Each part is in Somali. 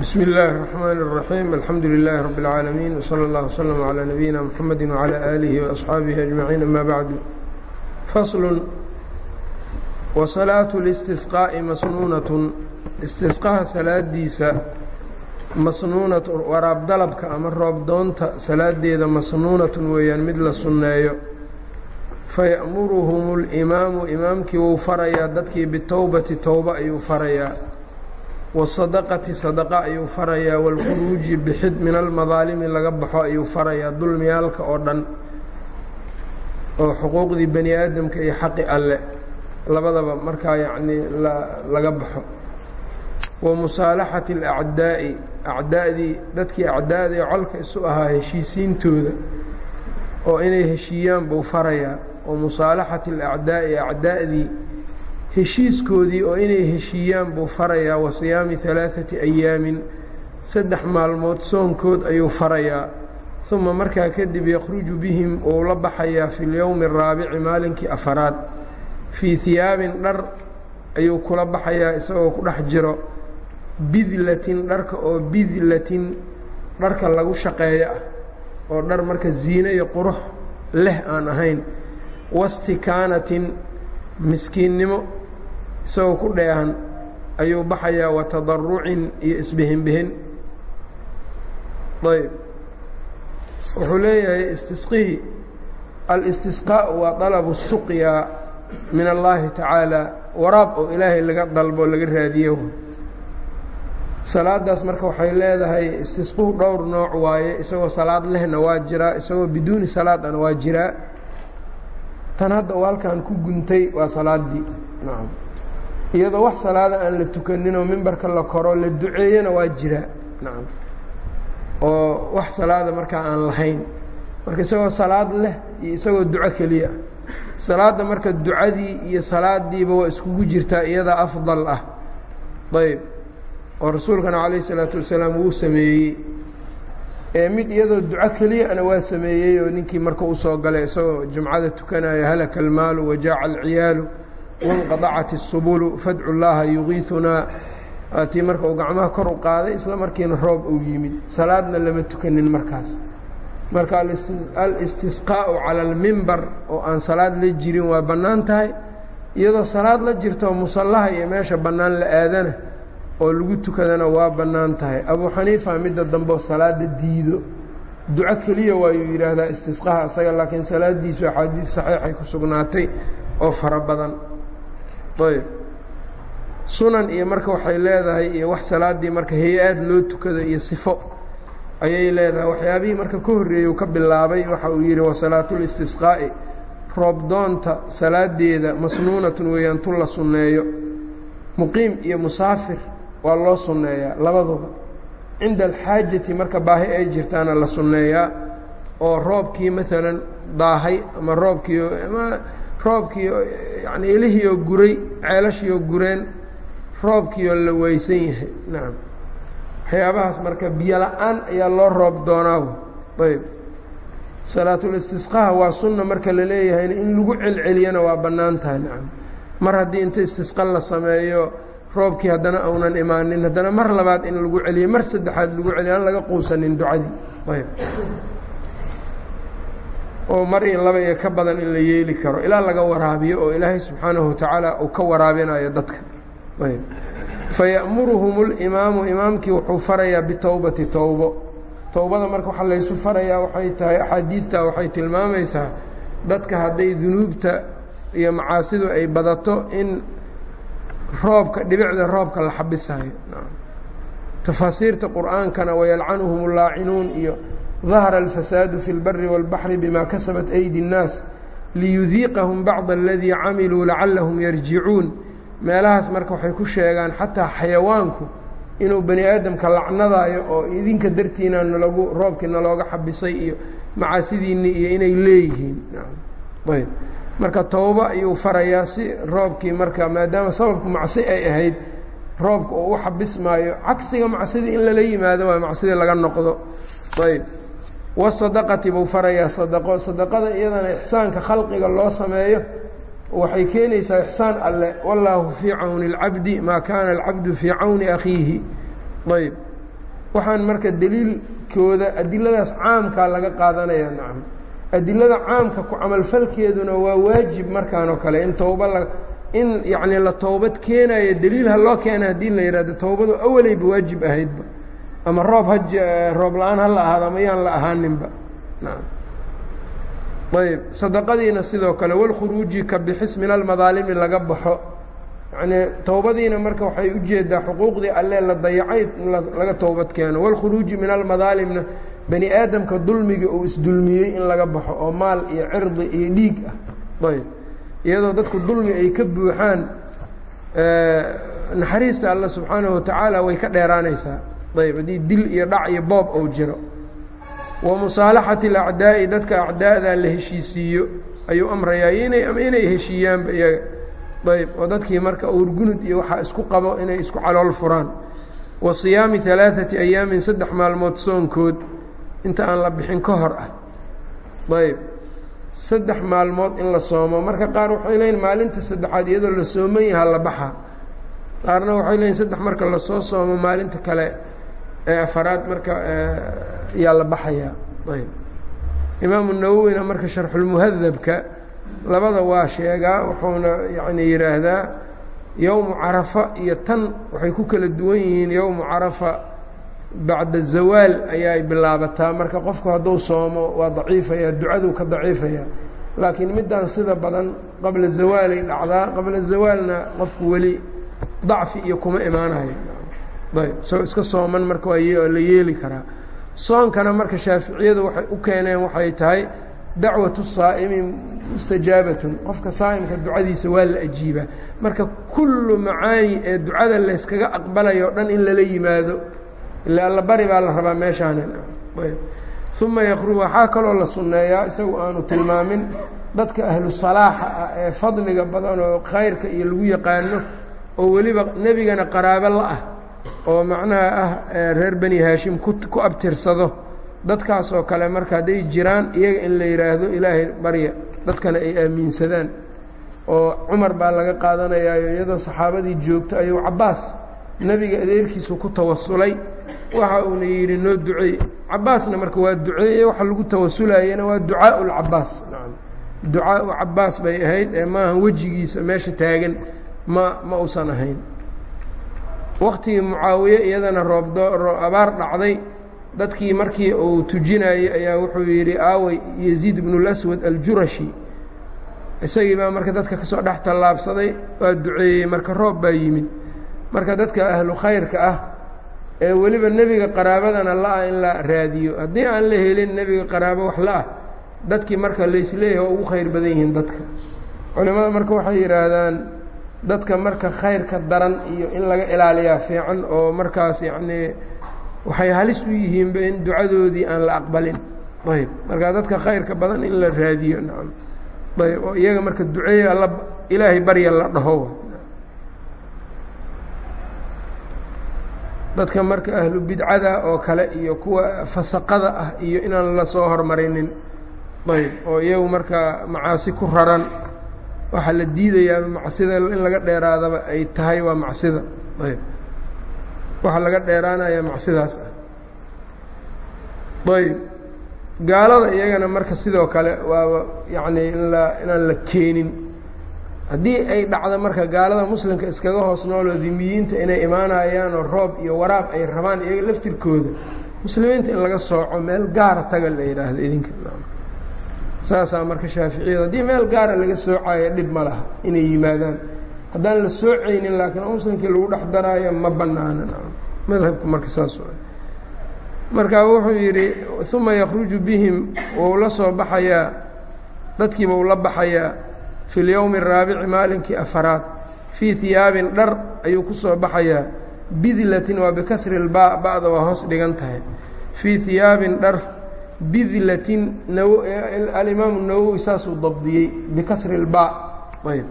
bsmi اllaahi الرaxmaan الraxiim alxamdu lilaahi rabi اlcaalamiin wslى اllah wslm عlى nabiyina mxamedi wعlى aalihi وaصxaabihi ajmaciin ama bacdu faslu wasalaatu اlistisqaaءi masnuunatun istisqaha salaadiisa masnuunatu waraab dalabka ama roob doonta salaadeeda masnuunatun weeyaan mid la sunneeyo fayaأmuruhum اlimaamu imaamkii wuu farayaa dadkii bitowbati towba ayuu farayaa wasadaqati sadaqa ayuu farayaa waalkhuruuji bixid min almadaalimi laga baxo ayuu farayaa dulmiyaalka oo dhan oo xuquuqdii bani aadamka iyo xaqi alle labadaba markaa yacnii laga baxo. Wa musaalaxati alacdaa'i acdaa'dii dadkii acdaa'dii colka isu ahaa heshiisiintooda oo inay heshiiyaan buu farayaa. Wa musaalaxati alacdaa'i acdaa'dii heshiiskoodii oo inay heshiiyaan buu farayaa wa siyaami alaaثati ayaamin saddex maalmood soonkood ayuu farayaa uma markaa kadib yakhruju bihim uu la baxayaa fi اlyowmi الraabici maalinkii afaraad fii hiyaabin dhar ayuu kula baxayaa isagoo ku dhex jiro bidlatin dharka oo bidlatin dharka lagu shaqeeyo ah oo dhar marka ziine iyo qurux leh aan ahayn wastikaanatin miskiinnimo isagoo ku dheehan ayuu baxayaa wa tadarucin iyo isbihinbihin. Ayb. Wuxuu leeyahay istisqihii alistisqaau waa dalabu suqyaa min allaahi tacaala waraab oo ilaahay laga dalbo laga raadiyo. Salaadaas marka waxay leedahay istisquhu dhowr nooc waaye isagoo salaad lehna waa jiraa isagoo biduuni salaadana waa jiraa tan hadda halkan ku guntay waa salaaddii nacam iyadoo wax salaada aan la tukaninoo mimbarka la koro la duceeyana waa jiraa nacam oo wax salaada markaa aan lahayn. Marka isagoo salaad leh iyo isagoo duco keliya. Ah salaadda marka ducadii iyo salaadiiba waa iskugu jirtaa iyada afdal ah. Ayb oo rasuulkana calayh isalaatu wasalaam wuu sameeyey. Ee mid iyadoo duco keliyana waa sameeyey oo ninkii marka u soo galay isagoo jumcada tukanayo halaka almaalu wajaaca alciyaalu wanqadacat الsubulu fadcu llaaha yugiiunaa aatii marka uu gacmaha kor u qaaday isla markiina roob uu yimid. Salaadna lama tukanin markaas. Marka alistisqaa'u cala almimbar oo aan salaad la jirin waa bannaan tahay. Iyadoo salaad la jirto musallaha iyo meesha bannaan la aadana oo lagu tukadana waa bannaan tahay. Abuu xaniifa midda dambe oo salaada diido. Duco keliya waayuu yidhaahdaa istisqaha isaga laakiin salaadiisu axaadiid saxiixay ku sugnaatay oo fara badan ayb. Sunan iyo marka waxay leedahay iyo wax salaaddii marka hay'aad loo tukado iyo sifo ayay leedahay. Waxyaabihii marka ka horreeyey ka bilaabay waxa uu yidhi wasalaatulistisqaa'i roobdoonta salaadeeda masnuunatun weeyaan tu la sunneeyo. Muqiim iyo musaafir waa loo sunneeyaa labaduba. Cinda alxaajati marka baahi ay jirtaana la sunneeyaa. Oo roobkii maalan daahay ama roobkii ama roobkii yani ilihiioo guray ceelashiioo gureen roobkiioo la weysan yahay. Nacam waxyaabahaas marka biyo la'aan ayaa loo roob doonaa ayb. Salaatulistisqaha waa sunna marka la leeyahayna in lagu celceliyana waa bannaan tahay. Nacam mar haddii inta istisqa la sameeyo roobkii haddana aunan imaanin haddana mar labaad in lagu celiyo mar saddexaad lagu celiyo aan laga quusanin ducadii. Ayb oo mar iyo laba iyo ka badan in la yeeli karo. Ilaa laga waraabiyo oo ilaahay subxaanahu watacaala uu ka waraabinayo dadka. Fayamuruhum اlimaamu imaamkii wuxuu farayaa bitowbati towbo towbada marka waxa laysu farayaa waxay tahay axaadiidta waxay tilmaamaysaa dadka hadday dunuubta iyo macaasidu ay badato in roobka dhibicda roobka la xabisayo. Tafaasiirta qur'aankana wayalcanuhum اllaacinuun iyo dahara alfasaadu fi اlbari wاlbaxri bima kasabat aydi الnaas liyudiiqahum bacd aladii camiluu lacalahum yarjicuun meelahaas marka waxay ku sheegaan xataa xayawaanku inuu bani aadamka lacnadaayo oo idinka dartiina nalagu roobkii nalooga xabisay iyo macaasidiinni iyo inay leeyihiin ayb marka towbo ayuu farayaa si roobkii marka maadaama sababku macsi ay ahayd roobka oo u xabismaayo cagsiga macsidii in lala yimaado waa macsidii laga noqdo ayb wasadaqati buu farayaa sadaqo sadaqada iyadana ixsaanka khalqiga loo sameeyo waxay keenaysaa ixsaan alle. Wallaahu fii cawni اlcabdi maa kaana alcabdu fii cawni akhiihi. Ayb waxaan marka deliilkooda adiladaas caamkaa laga qaadanaya nacam. Adilada caamka ku camalfalkeeduna waa waajib markaan oo kale. In towba la in yacnii la towbad keenayo deliil ha loo keena haddii la yidhahdo towbadu awaleyba waajib ahaydba ama roob ha roob la'aan ha la ahaado ama yaan la ahaaninba. Ayb sadaqadiina sidoo kale walkhuruuji ka bixis min almadaalimi laga baxo. Yacnii towbadiina marka waxay u jeedaa xuquuqdii alle la dayacay laga towbad keeno. Walkhuruuji min almadaalimna bani aadamka dulmiga uu isdulmiyey in laga baxo oo maal iyo cirdi iyo dhiig ah. Ayb iyadoo dadku dulmi ay ka buuxaan naxariista alle subxaanahu watacaala way ka dheeraanaysaa ayb haddii dil iyo dhac iyo boob ou jiro. Wa musaalaxati alacdaa'i dadka acdaa'da la heshiisiiyo ayuu amrayaa inay inay heshiiyaanba iyaga. Ayb oo dadkii marka uurgunud iyo waxaa isku qabo inay isku calool furaan. Wa siyaami alaaثati ayaamin saddex maalmood soonkood inta aan la bixin ka hor ah. Ayb saddex maalmood in la soomo. Marka qaar waxay leeyiin maalinta saddexaad iyadoo la sooman yaha la baxa. Qaarna waxay leeyiin saddex marka la soo soomo maalinta kale afaraad marka yaa la baxayaa ayb. Imaamu nawowina marka sharxulmuhadabka labada waa sheegaa wuxuuna yacni yidhaahdaa yowmu carafa iyo tan waxay ku kala duwan yihiin yowmu carafa bacda zawaal ayaay bilaabataa. Marka qofku hadduu soomo waa daciifaya ducaduu ka daciifaya. Laakiin middan sida badan qabla zawaalay dhacdaa qabla zawaalna qofku weli dacfi iyo kuma imaanayo ayb soo iska sooman marka waa la yeeli karaa. Soonkana marka shaaficiyadu waxay u keeneen waxay tahay dacwatu saa'imi mustajaabatun qofka saa'imka ducadiisa waa la ajiibaa. Marka kullu macaani ee ducada layskaga aqbalayo o dhan in lala yimaado ila alla bari baa la rabaa meeshaana uma yaqru waxaa kaloo la sunneeyaa isagu aanu tilmaamin dadka ahlu salaaxa ah ee fadliga badan oo khayrka iyo lagu yaqaano oo weliba nebigana qaraabo la ah oo macnaha ah reer bani haashim ku ku abtirsado dadkaas oo kale marka hadday jiraan iyaga in la yidhaahdo ilaahay barya dadkana ay aaminsadaan oo cumar baa laga qaadanayaayo iyadoo saxaabadii joogto ayuu cabbaas nebiga adeerkiisu ku tawasulay waxa uuna yidhi noo duceey cabbaasna marka waa duceeye waxa lagu tawasulayana waa ducaau lcabaas nacam ducaau cabaas bay ahayd ee maaha wejigiisa meesha taagan ma ma usan ahayn waktigii mucaawiye iyadana roobdo abaar dhacday. Dadkii markii uu tujinayey ayaa wuxuu yidhi aawey yaziid ibnu اlaswad aljurashi. Isagii baa marka dadka ka soo dhex tallaabsaday waa duceeyey marka roob baa yimid. Marka dadka ahlu khayrka ah ee weliba nebiga qaraabadana la-ah in la raadiyo. Haddii aan la helin nebiga qaraabo wax la-ah dadkii marka laysleeyahay waa ugu khayr badan yihiin dadka. Culimmada marka waxay yidhaahdaan dadka marka khayrka daran iyo in laga ilaaliyaa fiican oo markaas yacnii waxay halis u yihiinba in ducadoodii aan la aqbalin. Ayb marka dadka khayrka badan in la raadiyo nacam. Ayb oo iyaga marka duceeya alla ilaahay barya la dhaho. Dadka marka ahlu bidcada oo kale iyo kuwa fasaqada ah iyo inaan la hormarinin. Ayb oo iyagu marka macaasi ku raran waxaa la diidayaaba macsida in laga dheeraadaba ay tahay waa macsida. Ayb. Waxaa laga dheeraanaya macsidaas ah ayb. Gaalada iyagana marka sidoo kale waaba yacni in la inaan la keenin. Haddii ay dhacdo marka gaalada muslimka iskaga hoos nooloo dimiyiinta inay imaanayaanoo roob iyo waraab ay rabaan iyaga laftirkooda muslimiinta in laga sooco meel gaara taga la yidhaahdo idinka saasaa marka shaaficiyada haddii meel gaara ah laga soocayo dhib ma laha inay yimaadaan. Haddaan la soocaynin laakiin umsankii lagu dhex daraayo ma banaana madhabku marka saas marka wuxuu yidhi uma yakruju bihim wou la soo baxayaa dadkiiba u la baxayaa fi lyowmi araabici maalinkii afaraad fii hiyaabin dhar ayuu ku soo baxayaa bidlatin waa bikasri lbaa ba-da waa hoos dhigan tahay. Fii hiyaabin dhar bidlatin alimaamu nawowi saasuu dabdiyey bikasri اlba ayb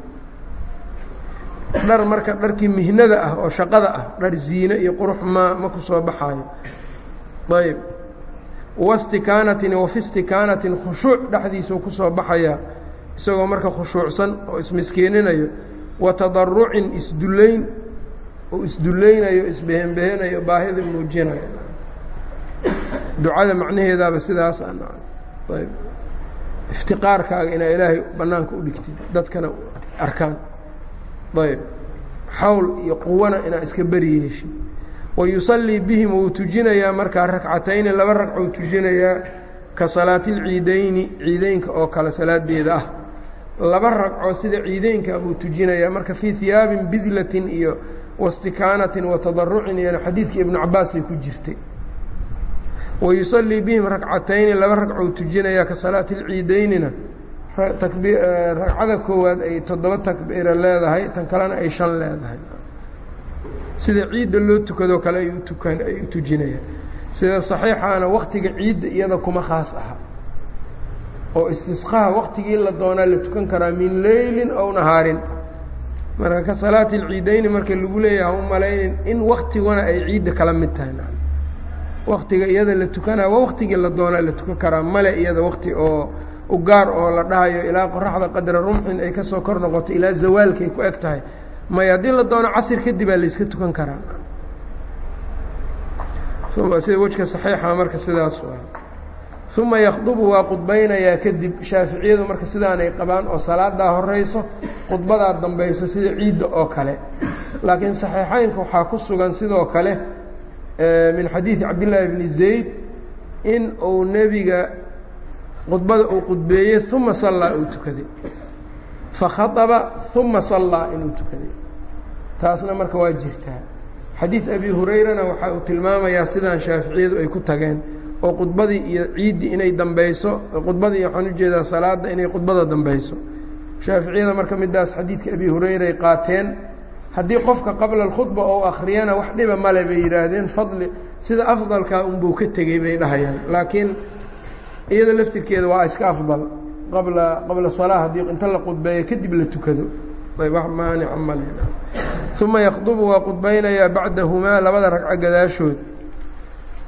dhar marka dharkii mihnada ah oo shaqada ah dhar ziine iyo qurux ma ma ku soo baxaayo. Ayb wastikaanatin wafi stikaanatin khushuuc dhexdiisuu ku soo baxayaa. Isagoo marka khushuucsan oo ismiskiininayo wa tadarucin isdullayn oo isdullaynayo isbehenbehinayo baahida muujinayo ducada macnaheedaaba sidaas ayb. Iftiqaarkaaga inaa ilaahay bannaanka u dhigtid dadkana arkaan. Ayb. Xawl iyo quwana inaa iska beri yeeshid wayusallii bihim wuu tujinayaa markaa rakcatayni laba ragcuu tujinayaa ka salaati lciidayni ciideynka oo kale salaadeeda ah. Laba ragcoo sida ciideynka buu tujinayaa marka fii hiyaabin bidlatin iyo wastikaanatin wa tadarucin iyana ibnu cabaasay ku jirtay wayusallii bihim rakcatayni laba ragcou tujinayaa ka salaati lciideynina ragcada koowaad ay toddoba takbiira leedahay tan kalena ay shan leedahay. Sida ciidda loo tukadoo kale ay u tujinayaan sida saxiixaana waktiga ciidda iyada kuma khaas aha. Oo istisqaha waktigii la doonaa la tukan karaa min leylin ow nahaarin. Marka ka salaati alciidayni marka lagu leeyaha u malaynin in waktiguna ay ciidda kala mid tahay waktiga iyada la tukanaa waa waktigii la doonaa la tukan karaa. Male iyada wakti oo u gaar oo la dhahayo ilaa qoraxda qadra rumxin ay ka soo kor noqoto ilaa zawaalkay ku eg tahay. May haddii la doono casir kadibaa layska tukan karaa. Sida wejka saxiixa marka sidaas uma yakhdubu waa qudbaynayaa kadib shaaficiyadu marka sidaanay qabaan oo salaadaa horeyso khudbadaa dambayso sida ciidda oo kale. Laakiin saxiixeynka waxaa ku sugan sidoo kale min xadiidi cabdillaahi bni zayd in uu nebiga khudbada uu qudbeeyey uma sallaa uu tukaday. Fakhaطaba uma sallaa inuu tukaday. Taasna marka waa jirtaa. Xadiid abi hurayrana waxa uu tilmaamayaa sidaan shaaficiyadu ay ku tageen oo khudbadii iyo ciiddii inay dambayso khudbadii waxaan u jeedaa salaadda inay khudbada dambayso. Shaaficiyada marka midaas xadiidka abi hurayray qaateen haddii qofka qabla اkhudba ou akhriyana wax dhiba male bay yidhaahdeen fadli sida afdalkaa unbuu ka tegey bay dhahayaan. Laakiin iyada laftirkeeda waa iska afdal. Qabla qabla salaa haddii inta la qudbeeyo kadib la tukado. Wax maanica male uma yakdubu waa qudbaynayaa bacdahumaa labada ragco gadaashood.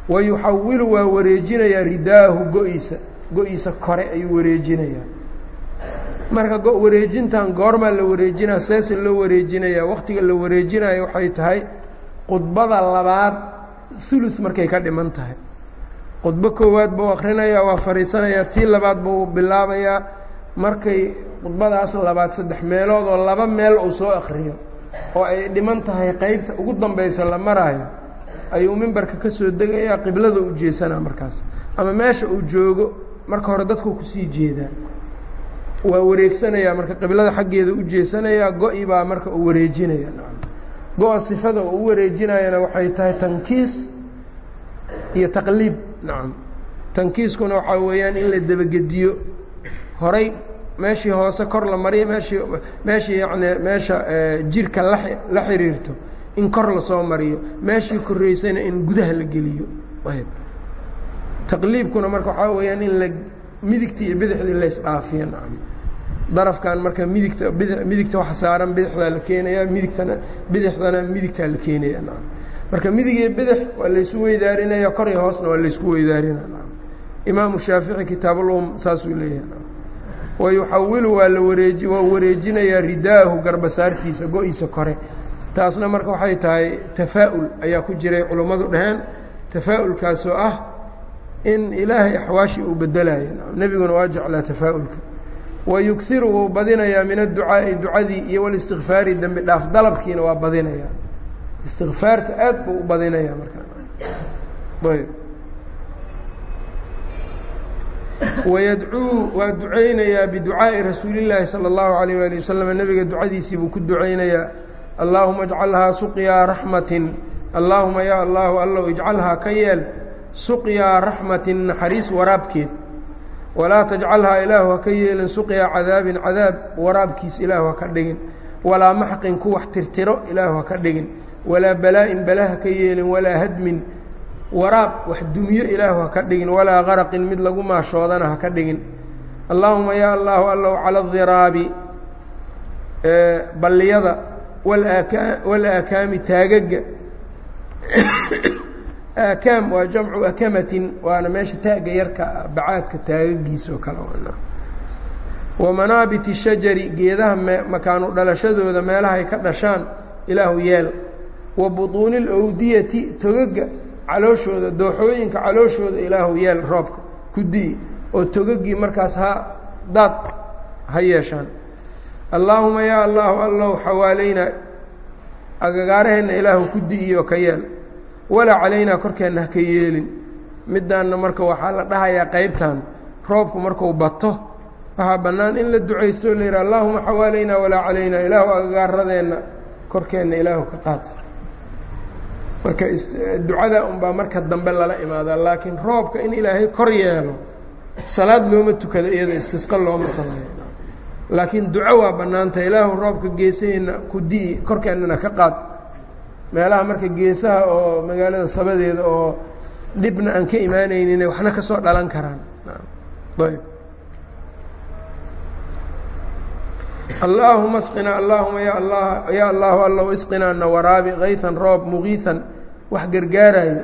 Wayuxawilu waa wareejinayaa ridaahu go-iisa kore ayuu wareejinayaa marka wareejintan goormaa la wareejinaya seese loo wareejinayaa waktiga la wareejinayo waxay tahay khudbada labaad ulu markay ka dhiman tahay. Khudbo koowaad buu akhrinayaa waa fariisanayaa tii labaad buu bilaabayaa markay khudbadaas labaad saddex meelood oo laba meel uu soo akhriyo oo ay dhiman tahay qeybta ugu dambaysa la maraayo ayuu mimbarka ka soo degayaa qiblada u jeesanaa markaas ama meesha uu joogo marka hore dadku ku sii jeedaa waa wareegsanayaa marka qiblada xaggeeda u jeesanayaa go-i baa marka uu wareejinaya. Go-a sifada uu u wareejinayana waxay tahay tankiis iyo taqliib. Nacam tankiiskuna waxaa weeyaan in la debagediyo horay meeshii hoose kor la mariyo meeshii meeshii yacni meesha jirka la la xiriirto in kor la soo mariyo. Meeshii koreysayna in gudaha la geliyo. Taqliibkuna marka waxaa weeyaan in la midigtii iyo bidixdii la isdhaafiyo nacam darafkan marka midigta midigta waxa saaran bidixdaa la keenayaa midigtana bidixdana midigtaa la keenaya marka midig iyo bidix waa laysu weydaarinaya kor iyo hoosna waa laysku weydaarinaya nacam. Imaamu shaafici kitaabulum saasuu leeyahay wayuxawilu waa la wareeji waa wareejinayaa ridaahu garbasaartiisa go-iisa kore. Taasna marka waxay tahay tafaa'ul ayaa ku jiray culummadu dhaheen. Tafaa'ulkaasoo ah in ilaahay axwaashii uu bedelayo nebiguna waa jeclaa tafaa'ulka wayugiru wuu badinayaa min adducaa'i ducadii iyo walistikfaari dembi dhaaf dalabkiina waa badinayaa istikfaarta aad buu u badinayaa markaa ayb wayadcuu waa ducaynayaa biducaa'i rasuulillaahi salى اllahu alayh wali wasalam nebiga ducadiisii buu ku ducaynayaa allaahuma ijcalhaa suqyaa raxmatin allaahuma yaa allahu allow ijcalhaa ka yeel suqyaa raxmatin naxariis waraabkeed walaa tajcalhaa ilaahu ha ka yeelin suqyaa cadaabin cadaab waraabkiis ilaahu ha ka dhigin. Walaa maxqin ku wax tirtiro ilaahu ha ka dhigin. Walaa balaa'in bala ha ka yeelin walaa hadmin waraab wax dumyo ilaahu ha ka dhigin. Walaa qaraqin mid lagu maashoodana ha ka dhigin. Allaahuma yaa allahu allow cala adiraabi balliyada walaakaami taagaga aakaam waa jamcu akamatin waana meesha taagga yarka bacaadka taagagiisa oo kale wa manaabiti shajari geedaha makaanu dhalashadooda meelahay ka dhashaan ilaahu yeel. Wa butuuni lowdiyati togaga calooshooda dooxooyinka calooshooda ilaahu yeel roobka ku di'i oo togagii markaas ha daad ha yeeshaan. Allaahuma yaa allaahu allow xawaalaynaa agagaaraheenna ilaahu ku di'iyo ka yeel walaa calaynaa korkeenna ha ka yeelin. Middaanna marka waxaa la dhahayaa qaybtan roobku marku bato waxaa bannaan in la ducaysto o la yidhaha allaahuma xawaalaynaa walaa calaynaa ilaahu agagaaradeenna korkeenna ilaahu ka qaad marka ducada unbaa marka dambe lala imaadaa laakiin roobka in ilaahay kor yeelo salaad looma tukado iyado istisqa looma sameeyo. Laakiin duco waa bannaanta ilaahu roobka geesaheenna ku di'i korkeennana ka qaad meelaha marka geesaha oo magaalada sabadeeda oo dhibna aan ka imaanaynin waxna ka soo dhalan karaan. Ayb allaahuma isqinaa allaahuma ya allah yaa allahu allow isqinaa nawaraabi kaytan roob mugiitan wax gargaarayo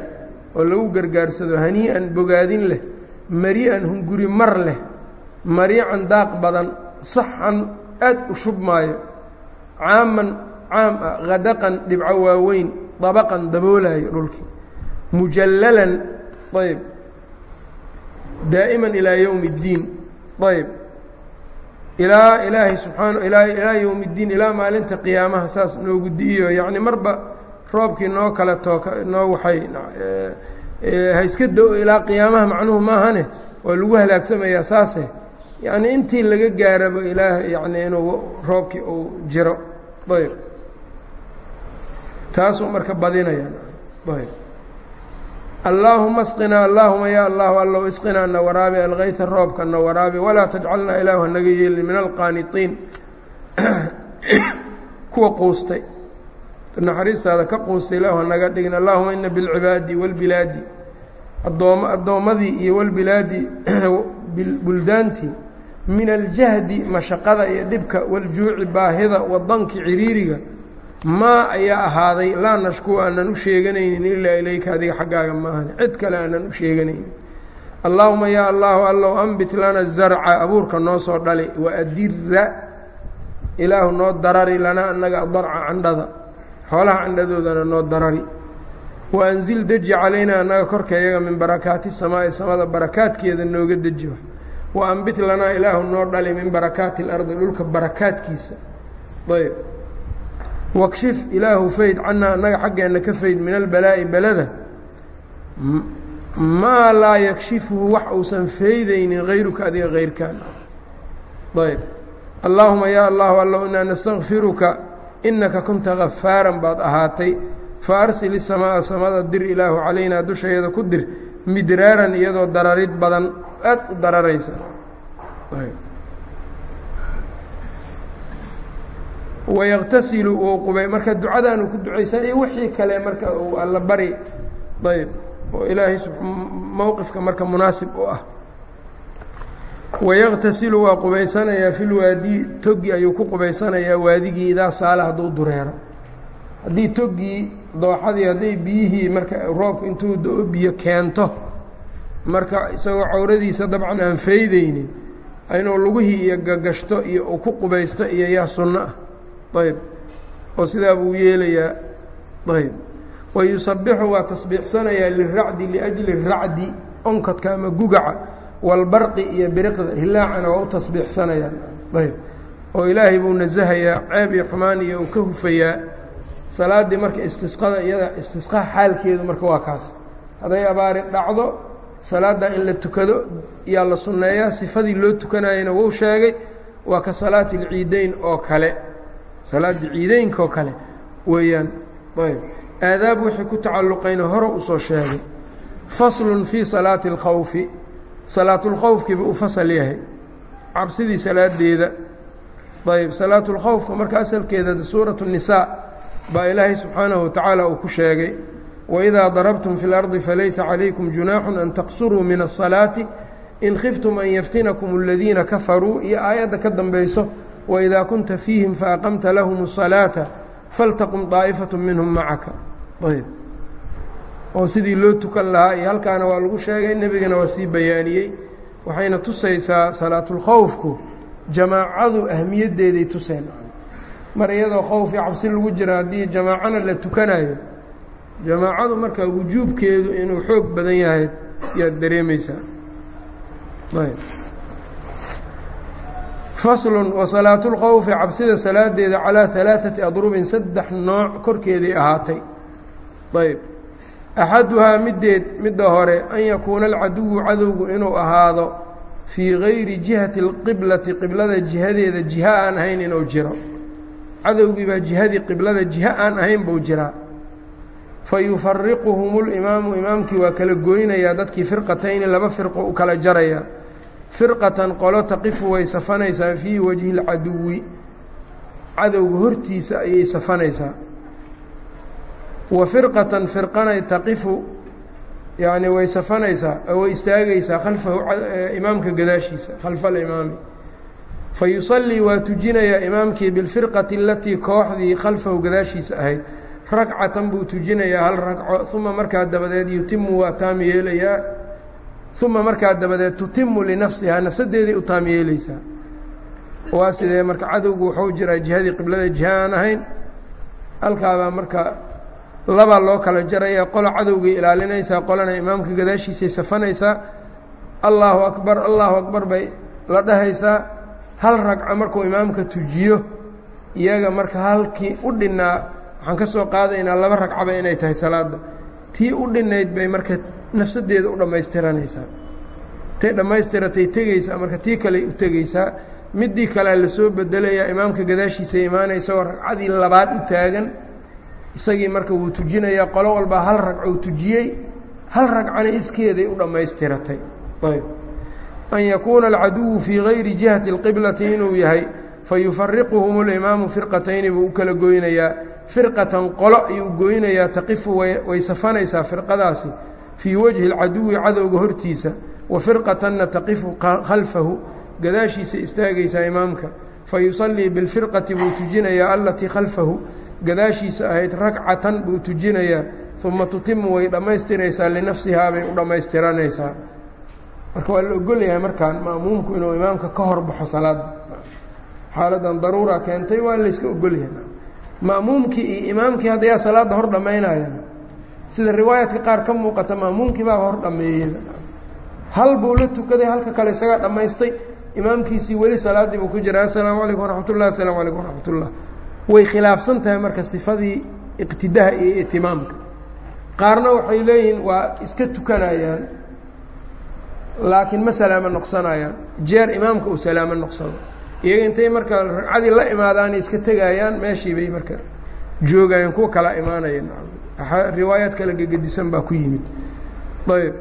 oo lagu gargaarsado hanii'an bogaadin leh mari'an hunguri mar leh mariican daaq badan saxan aad u shubmaayo caaman caam ah hadaqan dhibco waaweyn dabaqan daboolaayo dhulkii mujallalan ayb daa'iman ilaa yowmi اddiin ayb ilaa ilaahay subxaana ilaa ilaa yowmi اddiin ilaa maalinta qiyaamaha saas noogu di'iyo. Yacni marba roobkii noo kala tooka noo waxay ha iska da'o ilaa qiyaamaha macnuhu maahane waa lagu halaagsamayaa saase. Yacni intii laga gaaraba ilaah yacni inuu roobkii uu jiro ayb taasuu marka badinaya. Allaahuma isqinaa allaahuma yaa allahu allow isqinaa na waraabi alkayta roobka na waraabi walaa tajcalnaa ilaahu hanaga yeelin min alqaanitiin. Kuwa quustay. Naxariistaada ka quustay ilaahu hanaga dhigin allahuma ina bilcibaadi walbilaadi adoom addoommadii iyo walbilaadi buldaantii min aljahdi mashaqada iyo dhibka waljuuci baahida wadanki ciriiriga maa ayaa ahaaday laa nashku aanan u sheeganaynin ilaa ilayka adiga xaggaaga maahan cid kale aanan u sheeganaynin. Allaahuma yaa allahu allow ambit lana zarca abuurka noo soo dhali. Waadira ilaahu noo darari lana annaga darca candhada. Xoolaha candhadoodana noo darari. Waanzil deji calaynaa annaga korkayaga min barakaati samaa'i samada barakaadkeeda nooga deji wa ambit lanaa ilaahu noo dhali min barakaati اlardi dhulka barakaadkiisa ayb wakshif ilaahu fayd cannaa annaga xaggeenna ka fayd min albalaa'i belada maa laa yakshifuhu wax uusan faydaynin hayruka adiga hayrkaan ayb allaahuma yaa allahu allow inaa nastakfiruka inaka kunta gafaaran baad ahaatay. Fa arsil isamaaa samada dir ilaahu calaynaa dushayada ku dir midraaran iyadoo dararid badan aad u dararaysa wayaktasilu uu qubay marka ducadaanu ku ducaysan iyo wixii kale marka uu alla bari ayb oo ilaahay mowqifka marka munaasib u ah wayaktasilu waa qubaysanayaa fi lwaadi togi ayuu ku qubaysanayaa waadigii idaa saala hadduu dureero haddii togii dooxadii hadday biyihii marka roobku intuu biyo keento marka isagoo cawradiisa dabcan aan faydaynin inuu lugihii iyo gagashto iyo uu ku qubaysto iyo yaa sunno ah ayb. Oo sidaa buu yeelayaa. Ayb. Wayusabixu waa tasbiixsanayaa liracdi liajli racdi onkadka ama gugaca walbarqi iyo biriqda hilaacana waa u tasbiixsanayaan ayb. Oo ilaahay buu nasahayaa ceeb iyo xumaan iyo uu ka hufayaa. Salaaddii marka istisqada iyada istisqaa xaalkeedu marka waa kaas. Hadday abaari dhacdo salaaddaa in la tukado yaa la sunneeyaa sifadii loo tukanayana wuu sheegay waa ka salaati اlciideyn oo kale salaaddii ciideynka oo kale weeyaan ayb aadaab wixii ku tacalluqayna hore usoo sheegay faslun fii salaati اlkhawfi salaatulkhawfkiiba uu fasal yahay cabsidii salaadeeda ayb salaatulkhawfka marka asalkeeda suuratu الnisaa baa ilaahay subxaanahu watacaala uu ku sheegay waidaa darabtum fi اlardi falaysa calaykum junaaxu an taqsuruu min الصalaati in khiftum an yaftinakum اladiina kafaruu iyo aayadda ka dambayso waidaa kunta fiihim faaqamta lahum الصalaaةa faltaqum طaa'ifaة minhum macaka ayb oo sidii loo tukan lahaa iyo halkaana waa lagu sheegay nebigana waa sii bayaaniyey waxayna tusaysaa salaatulkhowfku jamaacadu ahmiyaddeeday tuseen mar iyadoo khowf iyo cabsi lagu jira haddii jamaacana la tukanayo jamaacadu marka wujuubkeedu inuu xoog badan yahay yaad dareemaysaa faslun wasalaatu lkhowfi cabsida salaadeeda calaa halaaثati adrubin saddex nooc korkeeday ahaatay ayb axaduhaa middeed midda hore an yakuuna alcaduwu cadowgu inuu ahaado fii gayri jihati اlqiblati qiblada jihadeeda jiho aan ahayn inuu jiro cadowgii baa jihadii qiblada jiho aan ahayn buu jiraa fayufariquhum اlimaamu imaamkii waa kala goynayaa dadkii firqatayni laba firqo u kala jaraya firqatan qolo taqifu way safanaysaa fii wajhi اlcaduwi cadowga hortiisa ayay safanaysaa wa firqatan firqana taqifu yacni way safanaysaa way istaagaysaa khalfahu imaamka gadaashiisa khalfa alimaami fa waa tujinayaa imaamkii bilfirqati alatii kooxdii khalfahu gadaashiisa ahayd. Ragcatan buu tujinayaa hal ragco uma markaa dabadeed yutimu waa taam yeelayaa uma markaa dabadeed tutimu linafsihaa nafsadeeday u taam yeelaysaa. Waa sidee marka cadowgu wuxuu jiraa jihadii qiblada jiha aan ahayn. Halkaabaa marka labaa loo kala jaraya qola cadowgay ilaalinaysaa qolana imaamka gadaashiisay safanaysaa. Allaahu akbar allaahu akbar bay la dhahaysaa. Hal ragco markuu imaamka tujiyo iyaga marka halkii u dhinnaa waxaan ka soo qaadaynaa laba ragcaba inay tahay salaadda tii u dhinnayd bay marka nafsadeeda u dhammaystiranaysaa tay dhammaystiratay tegaysaa marka tii kaley u tegaysaa. Middii kalea la soo bedelayaa imaamka gadaashiisay imaanaysa oo ragcadii labaad u taagan. Isagii marka wuu tujinayaa qolo walbaa hal ragcou tujiyey. Hal ragcana iskeeday u dhammaystiratay. Ayb. An yakuuna alcaduwu fii gayri jihati اlqiblati inuu yahay fayufariquhum اlimaamu firqatayni buu u kala goynayaa firqatan qolo ayuu goynayaa taqifu way safanaysaa firqadaasi fii wajhi اlcaduwi cadowga hortiisa wa firqatanna taqifu khalfahu gadaashiisa istaagaysaa imaamka. Fayusallii biاlfirqati buu tujinayaa alatii khalfahu gadaashiisa ahayd ragcatan buu tujinayaa uma tutimu way dhammaystiraysaa linafsihaa bay u dhammaystiranaysaa marka waa la ogol yahay markaan ma'muumku inuu imaamka ka hor baxo salaadda xaaladan daruura keentay waa layska ogol yahay ma'muumkii iyo imaamkii haddayaa salaadda hor dhammaynaya sida riwaayaadka qaar ka muuqata ma'muumkii baa hor dhammeeyey hal buu la tukaday halka kale isagaa dhammaystay. Imaamkiisii weli salaaddii buu ku jira assalaamu calaykum waraxmat ullah assalaamu calaykum waraxmat ullah way khilaafsan tahay marka sifadii iqtidaha iyo itimaamka. Qaarna waxay leeyihiin waa iska tukanayaan laakiin ma salaamo noqsanayaan. Jeer imaamka uu salaamo noqsado iyaga intay marka ragcadii la imaadaanay iska tegayaan meeshii bay marka joogayaan kuwa kala imaanaya riwaayaad kala gegedisan baa ku yimid. Ayb.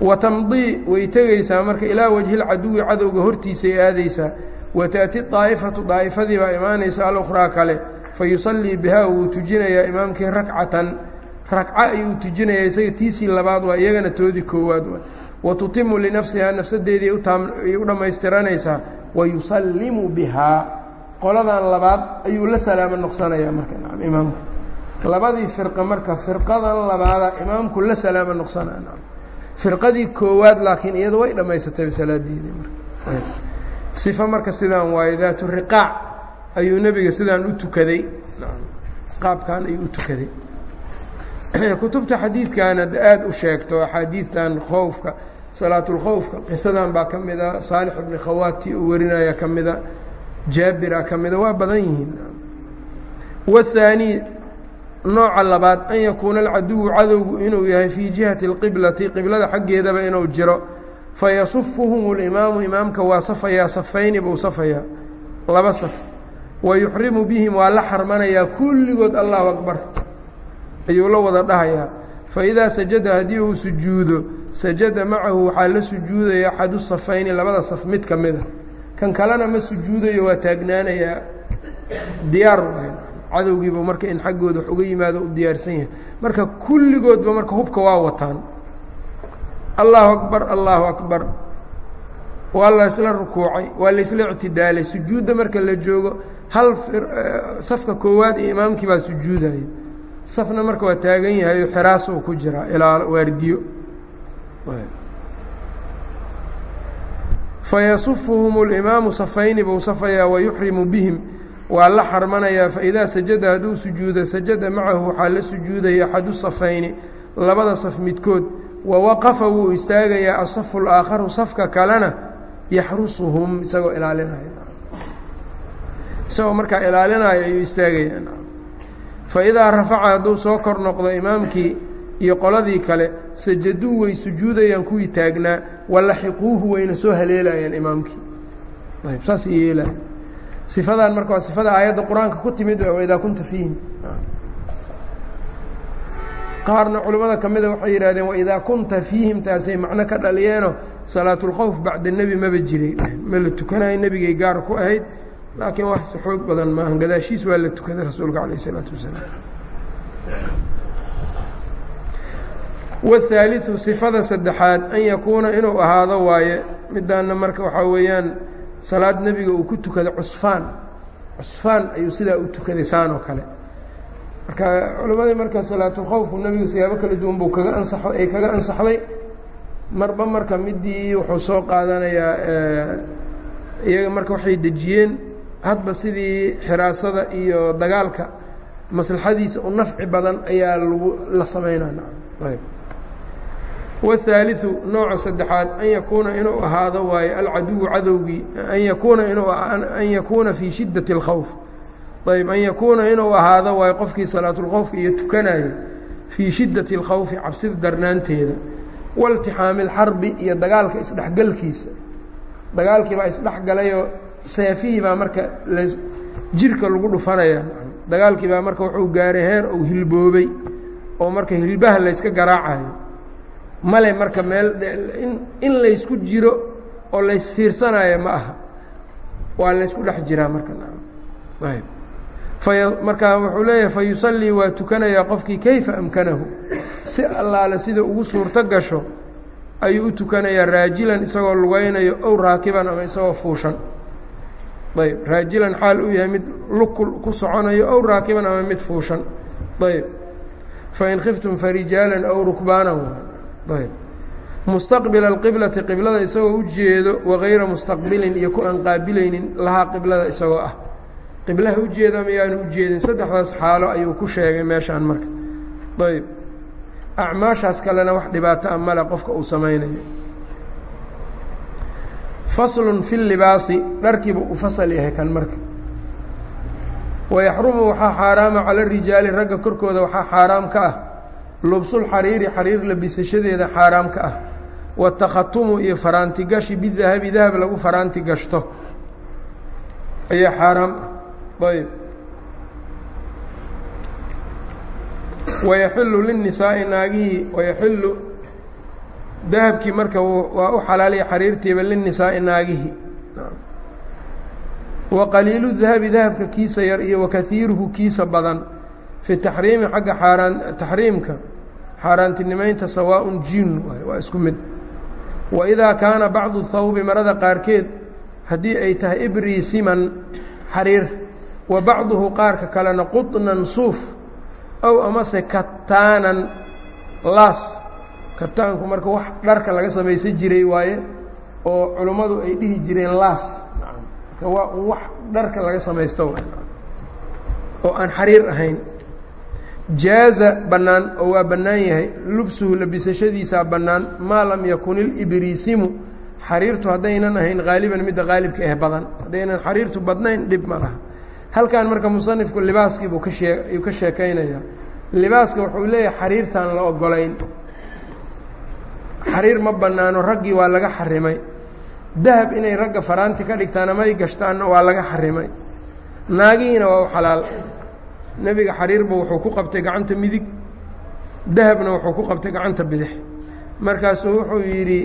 Watamdii way tegaysaa marka ilaa wajhi lcaduwi cadowga hortiisay aadaysaa. Wataati daa'ifatu daa'ifadii baa imaanaysa alukhraa kale. Fayusallii bihaa wuu tujinayaa imaamkii rakcatan. Ragco ayuu tujinayaa isaga tiisii labaad waa iyagana toodii koowaad waa wa tutimu linafsihaa nafsadeedii u dhammaystiranaysaa wa yusallimu bihaa qoladan labaad ayuu la salaamo noqsanayaa marka imaamku labadii firqa marka firqadan labaada imaamku la salaamo noqsanaya nacam firqadii koowaad laakiin iyadu way dhammaysatay salaadeedii marka sifa marka sidaan waaye daatu riqaac ayuu nebiga sidaan u tukaday qaabkan ayuu u tukaday kutubta xadiidkan hadda aada u sheegto axaadiidtan khowfka salaatulkhowfka qisadan baa ka mid a saalix ibni khawaati uu warinaya ka mida jaabira ka mida waa badan yihiin. Wahaanii nooca labaad an yakuuna alcaduwu cadowgu inuu yahay fii jihati اlqiblati qiblada xaggeedaba inuu jiro fayasufuhum اlimaamu imaamka waa safayaa safayni buu safayaa laba saf. Wayuxrimu bihim waa la xarmanayaa kulligood allahu akbar ayuu la wada dhahayaa. Faidaa sajada haddii uu sujuudo sajada macahu waxaa la sujuudaya axadu safayni labada saf mid ka mida kan kalena ma sujuudayo waa taagnaanayaa diyaar cadowgiiba marka in xaggooda wax uga yimaado u diyaarsan yahay. Marka kulligoodba marka hubka waa wataan. Allahu akbar allahu akbar. Waa la isla rukuucay waa la isla ictidaalay. Sujuudda marka la joogo hal safka koowaad iyo imaamkii baa sujuudaya safna marka waa taagan yahay oo xiraas uu ku jiraa ilaa waardiyo fayasufuhum اlimaamu safayni buu safayaa wayuxrimu bihim waa la xarmanayaa faidaa sajada hadduu sujuudo sajada macahu waxaa la sujuudaya axadu safayni labada saf midkood wawaqafa wuu istaagayaa asafu اlaakharu safka kalena yaxrusuhum isagoo ilaalinaya isagoo markaa ilaalinaayo ayuu istaagayaa faidaa rafaca hadduu soo kor noqdo imaamkii iyo qoladii kale sajaduu way sujuudayaan kuwii taagnaa walaxiquuhu wayna soo haleelayaan imaamkii. Saas yeelaya sifadan marka waa sifada aayadda qur'aanka ku timid waidaa kunta fiihim. Qaarna culimmada ka mida waxay yidhahdeen waidaa kunta fiihim taasay macno ka dhaliyeeno salaatulkhowf bacda nebi maba jiray. Ma la tukanayo nebigay gaar ku ahayd laakiin wax xoog badan maaha gadaashiis waa la tukaday rasuulka calayh isalaatu wasalaam wاhaaliثu sifada saddexaad an yakuuna inuu ahaado waaye midaana marka waxaa weeyaan salaad nebiga uu ku tukaday cusfaan cusfaan ayuu sidaa u tukaday saan oo kale marka culimmadii marka salaatulkhowfku nebigu siyaabo kala duwan buu kaga ansaxo ay kaga ansaxday marba marka midii wuxuu soo qaadanayaa iyaga marka waxay dejiyeen hadba sidii xiraasada iyo dagaalka maslaxadiisa u nafci badan ayaa lagu la samaynaa wاhaaliثu nooca saddexaad an yakuuna inuu ahaado waayo alcaduwu cadowgii an yakuuna inuu an yakuuna fii shidaةi اlkhowf ayb an yakuuna inuu ahaado waayo qofkii salaatulkhowfka iyo tukanaya fii shidaةi اlkhowfi cabsida darnaanteeda waltixaami اlxarbi iyo dagaalka isdhexgalkiisa dagaalkii baa isdhexgalayoo seefihii baa marka jirka lagu dhufanaya dagaalkii baa marka wuxuu gaaray heer ou hilboobay oo marka hilbaha layska garaacayo male marka meel in laysku jiro oo laysfiirsanayo ma aha. Waa laysku dhex jiraa marka marka wuxuu leeyahay fa waa tukanayaa qofkii kayfa amkanahu? Si allaale sida ugu suurto gasho ayuu u tukanayaa raajilan isagoo lugaynayo ow raakiban ama isagoo fuushan. Ayb raajilan xaal uu yahay mid lukul ku soconayo ow raakiban ama mid fuushan. Ayb fain khiftum farijaalan ow rukbaanan mustaqbila alqiblati qiblada isagoo u jeedo wagayra mustaqbilin iyo ku aan qaabilaynin lahaa qiblada isagoo ah. Qiblaha ujeeda mayaanu ujeedin saddexdaas xaalo ayuu ku sheegay meeshaan marka. Ayb. Acmaashaas kalena wax dhibaato a male qofka uu samaynayo. Faslun fi libaasi dharkiibuu u fasal yahay kan marka. Wayaxrumu waxaa xaaraama cala rijaali ragga korkooda waxaa xaaraam ka ah lubsulxariiri xariir labisashadeeda xaaraam ka ah watakhatumu iyo faraantigashi bidahabi dahab lagu faraanti gashto. Ayaa xaaraam ah. Ayb wayaxilu linnisaa'i naagihii wayaxilu dahabkii marka waa u xalaaliya xariirtiiba linnisaa'i naagihii. Wa qaliilu dahabi dahabka kiisa yar iyo wakaiiruhu kiisa badan fi taxriimi xagga xaaraan taxriimka xaaraantinimaynta sawaaءun jin waa isku mid. Wa idaa kaana bacdu hawbi marada qaarkeed haddii ay tahay ibrii siman xariir wa bacduhu qaarka kalena quطnan suuf ow amase kataanan laas. Kataanku marka wax dharka laga samaysan jiray waaye oo culummadu ay dhihi jireen laas. Waa wax dharka laga samaysto oo aan xariir ahayn jaaza bannaan oo waa bannaan yahay lubsuhu labisashadiisaa bannaan maa lam yakun ilibriisimu xariirtu haddaynan ahayn haaliban midda haalibka eh badan. Haddaynan xariirtu badnayn dhib ma laha. Halkan marka musanifku libaaskii buu ka shee ayuu ka sheekaynayaa. Libaaska wuxuu leeyahay xariirtaan la ogolayn xariir ma bannaano raggii waa laga xarimay. Dahab inay ragga faraanti ka dhigtaan ama ay gashtaanna waa laga xarimay. Naagihiina waa u xalaal nebiga xariirba wuxuu ku qabtay gacanta midig dahabna wuxuu ku qabtay gacanta bidix. Markaasuu wuxuu yidhi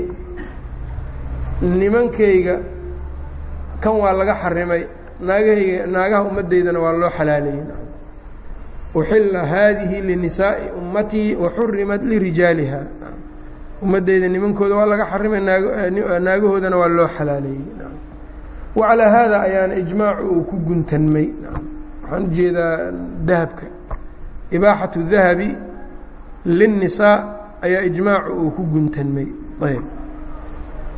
nimankayga kan waa laga xarimay naagahayga naagaha ummaddaydana waa loo xalaaleeyey. Uxilla haadihi linisaa'i ummatii waxurimat lirijaaliha ummaddayda nimankooda waa laga xarimay naagahoodana waa loo xalaaleeyey. Wacalaa haada ayaana ijmaacu uu ku guntanmay waxaan u jeedaa dahabka. Ibaaxatu dahabi linnisaa ayaa ijmaacu uu ku guntanmay. Ayb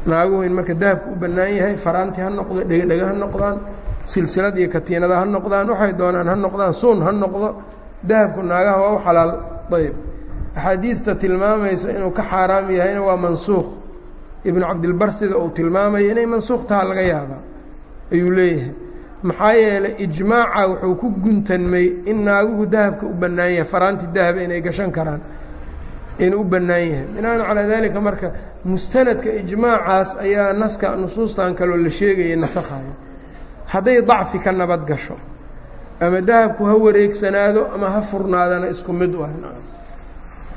naaguhu in marka dahabka u bannaan yahay faraanti ha noqdo dhegedhega ha noqdaan silsilad iyo katiinada ha noqdaan waxay doonaan ha noqdaan suun ha noqdo dahabku naagaha waa u xalaal. Ayb axaadiidta tilmaamayso inuu ka xaaraam yahayna waa mansuukh. Ibnu cabdilbar sida uu tilmaamaya inay mansuukh taha laga yaabaa ayuu leeyahay maxaa yeelay ijmaaca wuxuu ku guntanmay in naaguhu dahabka u bannaan yahay faraanti dahaba inay gashan karaan inuu u bannaan yahay. Binaan calaa daalika marka mustanadka ijmaacaas ayaa naska nusuustan kaloo la sheegaya nasakhaya hadday dacfi ka nabad gasho ama dahabku ha wareegsanaado ama ha furnaadana isku mid u ah.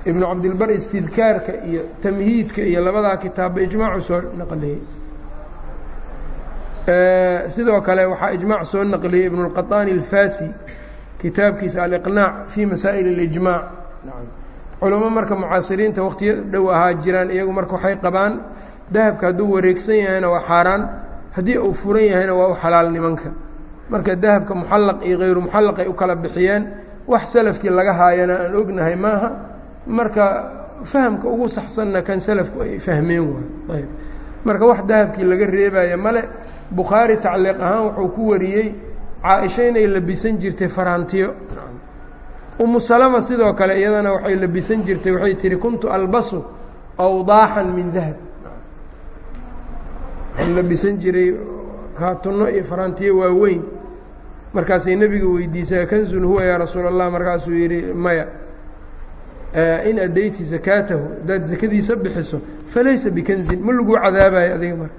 Ibnu cabdilbar istidkaarka iyo tamhiidka iyo labadaa kitaabba ijmaacu soo naqliyey sidoo kale waxaa ijmaac soo naqliyey ibnu اlqaطaani اlfasi kitaabkiisa aliqnaac fii masaa'il اlijmaac culamo marka mucaasiriinta wakhtiyo dhow ahaa jiraan iyagu marka waxay qabaan dahabka hadduu wareegsan yahayna waa xaaraan haddii uu furan yahayna waa u xalaal nimanka marka dahabka muxallaq iyo hayru muxallaq ay u kala bixiyeen wax salafkii laga haayana aan ognahay maaha marka fahamka ugu saxsanna kan salafku ay fahmeen waay ayb marka wax dahabkii laga reebaya male bukhaari tacliiq ahaan wuxuu ku wariyey caa-isha inay labisan jirtay faraantiyo. Umu salama sidoo kale iyadana waxay labisan jirtay waxay tihi kuntu albasu awdaaxan min dahab. Waxaan labisan jiray kaatunno iyo faraantiyo waaweyn. Markaasay nebiga weydiisay kanzun huwa yaa rasuul allah markaasuu yidhi maya in addayti zakaatahu haddaad zakadiisa bixiso falaysa bikanzin ma laguu cadaabayo adiga marka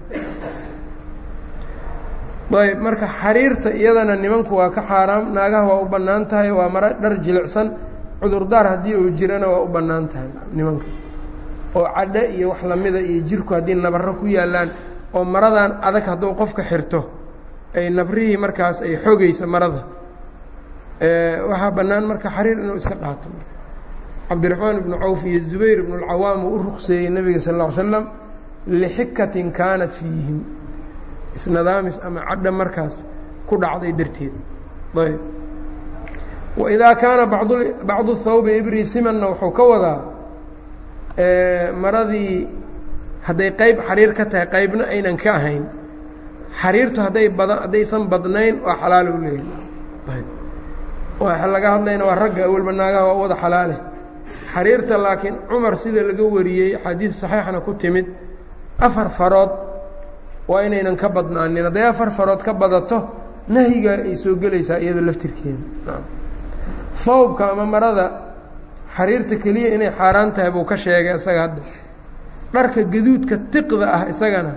ayb marka xariirta iyadana nimanku waa ka xaaraam naagaha waa u bannaan tahay waa maro dhar jilicsan cudurdaar haddii uu jirana waa u bannaan tahay nimanka. Oo cadho iyo wax lamida iyo jirku haddii nabarro ku yaallaan oo maradan adag hadduu qofka xirto ay nabrihii markaas ay xogaysa marada. Waxaa bannaan marka xariir inuu iska qaato cabdiraxmaan ibnu cawf iyo zubayr ibnu اlcawaam uu u ruqseeyey nebiga sal ll ly slam lixikatin kaanat fiihim isnadaamis ama cadha markaas ku dhacday darteed. Ayb waidaa kaana bacdu hawbi ibri simanna wuxuu ka wadaa maradii hadday qayb xariir ka tahay qaybna aynan ka ahayn. Xariirtu hadday bada haddaysan badnayn waa xalaal u leeyahay. Waxa laga hadlayna waa ragga awalba naagaha waa wada xalaale. Xariirta laakiin cumar sida laga wariyey xadiid saxiixna ku timid afar farood waa inaynan ka badnaanin hadday afar farood ka badato nahyiga ay soo gelaysaa iyada laftirkeeda. Hawbka ama marada xariirta keliya inay xaaraan tahay buu ka sheegay isaga hadda. Dharka gaduudka tiqda ah isagana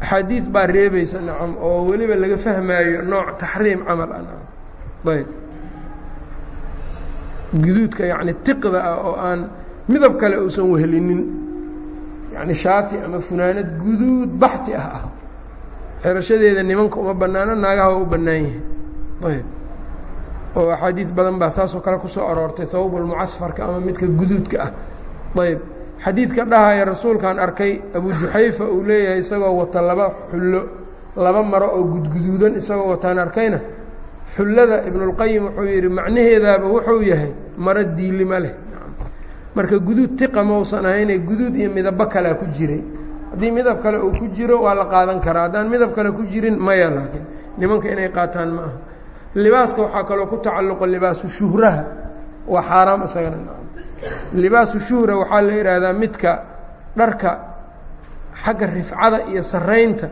axaadiid baa reebaysa nacam oo weliba laga fahmaayo nooc taxriim camal ah nacam ayb. Guduudka yacni tiqda ah oo aan midab kale uusan wehelinin yacni shaati ama funaanad guduud baxti ah ah. Xirashadeeda nimanka uma bannaano naagaha u bannaan yahay. Ayb. Oo axaadiid badan baa saasoo kale ku soo aroortay hawbulmucasfarka ama midka guduudka ah. Ayb. Xadiidka dhahaya rasuulkaan arkay abu juxayfa uu leeyahay isagoo wata laba xullo laba maro oo gudguduudan isagoo wataan arkayna. Xullada ibnulqayim wuxuu yidhi macnaheedaaba wuxuu yahay maro diilima leh marka guduud tiqa mausan ahayne guduud iyo midabo kalea ku jiray. Haddii midab kale uu ku jiro waa la qaadan karaa. Haddaan midab kale ku jirin maya laakiin. Nimanka inay qaataan ma aha. Libaaska waxaa kaloo ku tacalluqa libaasu shuhraha. Waa xaaraam isagana. Libaasu shuhra waxaa la yidhaahdaa midka dharka xagga rifcada iyo saraynta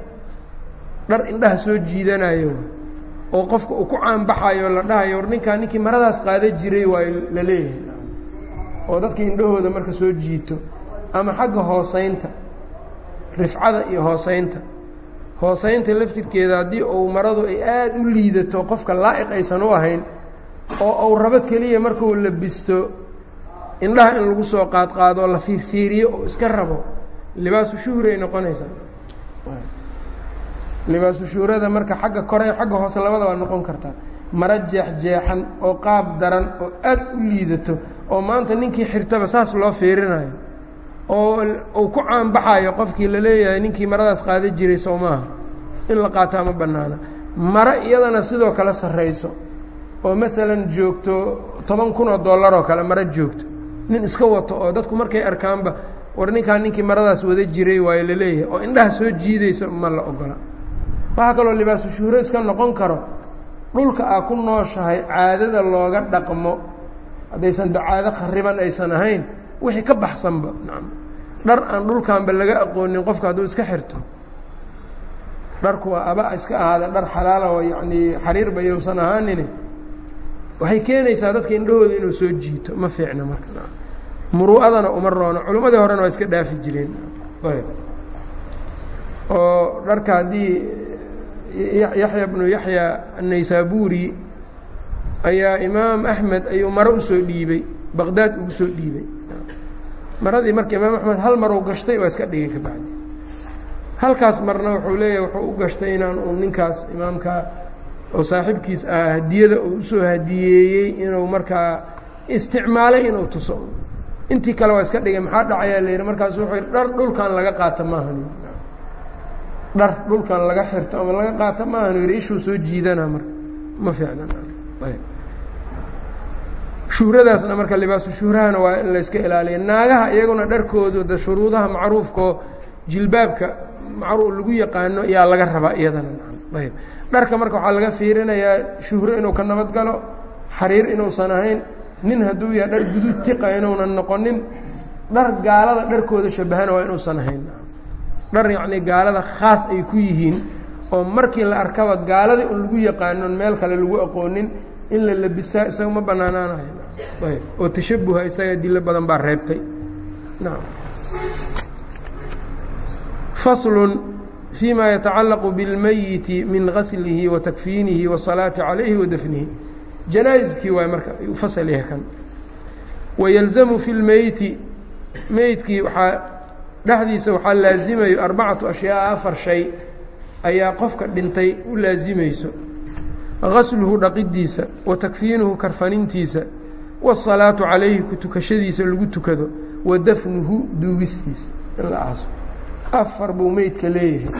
dhar indhaha soo jiidanayo oo qofka uu ku caanbaxayo la dhahayo war ninkaa ninkii maradaas qaada jiray waa la leeyahay oo dadka indhahooda marka soo jiito ama xagga hoosaynta rifcada iyo hoosaynta hoosaynta laftirkeeda haddii uu maradu ay aada u liidato qofka laa'iq aysan u ahayn oo uu rabo keliya markuu labisto indhaha in lagu soo qaadqaadoo la fiirfiiriyo oo iska rabo libaasu shuhuray noqonaysaa. Libaasu shuhrada marka xagga kore xagga hoose labada waa noqon kartaa maro jeexjeexan oo qaab daran oo aad u liidato oo maanta ninkii xirtaba saas loo fiirinayo oo uu ku caanbaxayo qofkii la leeyahay ninkii maradaas qaada jiray soo maaha. In la qaataa ma bannaana. Maro iyadana sidoo kale sarrayso oo maalan joogto toban kun oo dollar oo kale maro joogto. Nin iska wato oo dadku markay arkaanba war ninkaa ninkii maradaas wada jiray waayo la leeyahay oo indhaha soo jiidaysa ma la ogola. Waxaa kaloo libaasu shuhro iska noqon karo dhulka aa ku nooshahay caadada looga dhaqmo haddaysan dacaado khariban aysan ahayn wixii ka baxsanba. Dhar aan dhulkanba laga aqoonin qofka hadduu iska xirto. Dharku waa aba iska ahaada dhar xalaala oo yacnii xariirba yowsan ahaanini waxay keenaysaa dadka indhahooda inuu soo jiito. Ma fiicna marka. Muru'adana uma roono. Culimmadii horena waa iska dhaafi jireen. Oo dharka haddii yaxya bnu yaxya annaysaabuuri ayaa imaam axmed ayuu maro u soo dhiibey baqdaad ugu soo dhiibey maradii marka imaam axmed hal maruu gashtay waa iska dhigay ka halkaas marna wuxuu leeyahay wuxuu u gashtay inaan uu ninkaas imaamka oo saaxiibkiis ah hadiyada uu u soo hadiyeeyey inuu markaa isticmaalay inuu tuso. Intii kale waa iska dhigay maxaa dhacayaa la yidhi markaas wuxuu yidhi dhar dhulkan laga qaato maahan dhar dhulkan laga xirto ama laga qaato maahan yidhi ishuu soo jiidanaa marka. Ma fiicnan shuhradaasna marka libaasu shuhrahana waa in layska ilaaliya naagaha iyaguna dharkoodu shuruudaha macruufkaoo jilbaabka macru lagu yaqaano yaa laga rabaa iyadana. Ayb dharka marka waxaa laga fiirinayaa shuhro inuu ka nabad galo xariir inuusan ahayn nin hadduu yahay dhar guduud tiqa inuunan noqonin dhar gaalada dharkooda shabahana waa inuusan ahayn dhar yacnii gaalada khaas ay ku yihiin oo markii la arkaba gaaladii un lagu yaqaanon meel kale lagu aqoonin in la labisaa isaga ma banaanaanayo oo tashabuha isaga dilo badan baa reebtay. Naam. Faslun fii ma yatacallaqu biاlmeyiti min gaslihi wa takfiinihi wasalaati calayhi wa dafnihi. Janaa'iskii waay marka fasal yahay kan. Wayalzamu fi lmeyti meydkii waxaa dhexdiisa waxaa laazimayo arbacatu ashyaa afar shay ayaa qofka dhintay u laazimayso gasluhu dhaqidiisa wa takfiinuhu karfanintiisa waasalaatu calayhi ku tukashadiisa lagu tukado wa dafnuhu duugistiisa. In la aaso. Afar buu meydka leeyahay.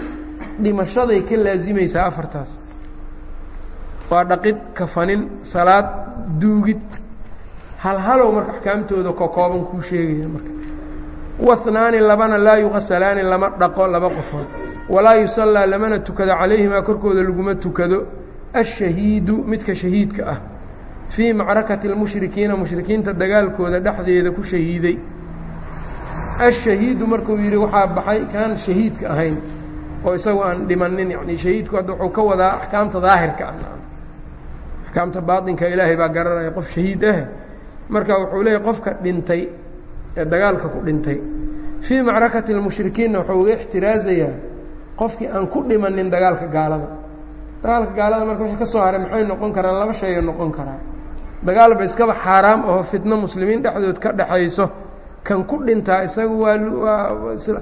Dhimashaday ka laazimaysaa afartaas. Waa dhaqid kafanin salaad duugid. Halhalow marka axkaamtooda kokooban kuu sheegaya marka wahnaani labana laa yuqasalaani lama dhaqo laba qofood. Walaa yusallaa lamana tukado calayhimaa korkooda laguma tukado. Ashahiidu midka shahiidka ah. Fii macrakati اlmushrikiina mushrikiinta dagaalkooda dhexdeeda ku shahiiday. Ashahiidu markuu yidhi waxaa baxay kaan shahiidka ahayn oo isagu aan dhimanin yani shahiidku hadda wuxuu ka wadaa axkaamta daahirka ah. Axkaamta baaطinka ilaahay baa garanaya qof shahiid ah. Marka wuxuu leeyahy qofka dhintay ee dagaalka ku dhintay. Fii macrakati اlmushrikiinna wuxuu uga ixtiraazayaa qofkii aan ku dhimanin dagaalka gaalada. Dagaalka gaalada marka wixii ka soo haray maxay noqon karaan laba shayay noqon karaa. Dagaalba iskaba xaaraam aho fitno muslimiin dhexdood ka dhexayso. Kan ku dhintaa isagu waa waa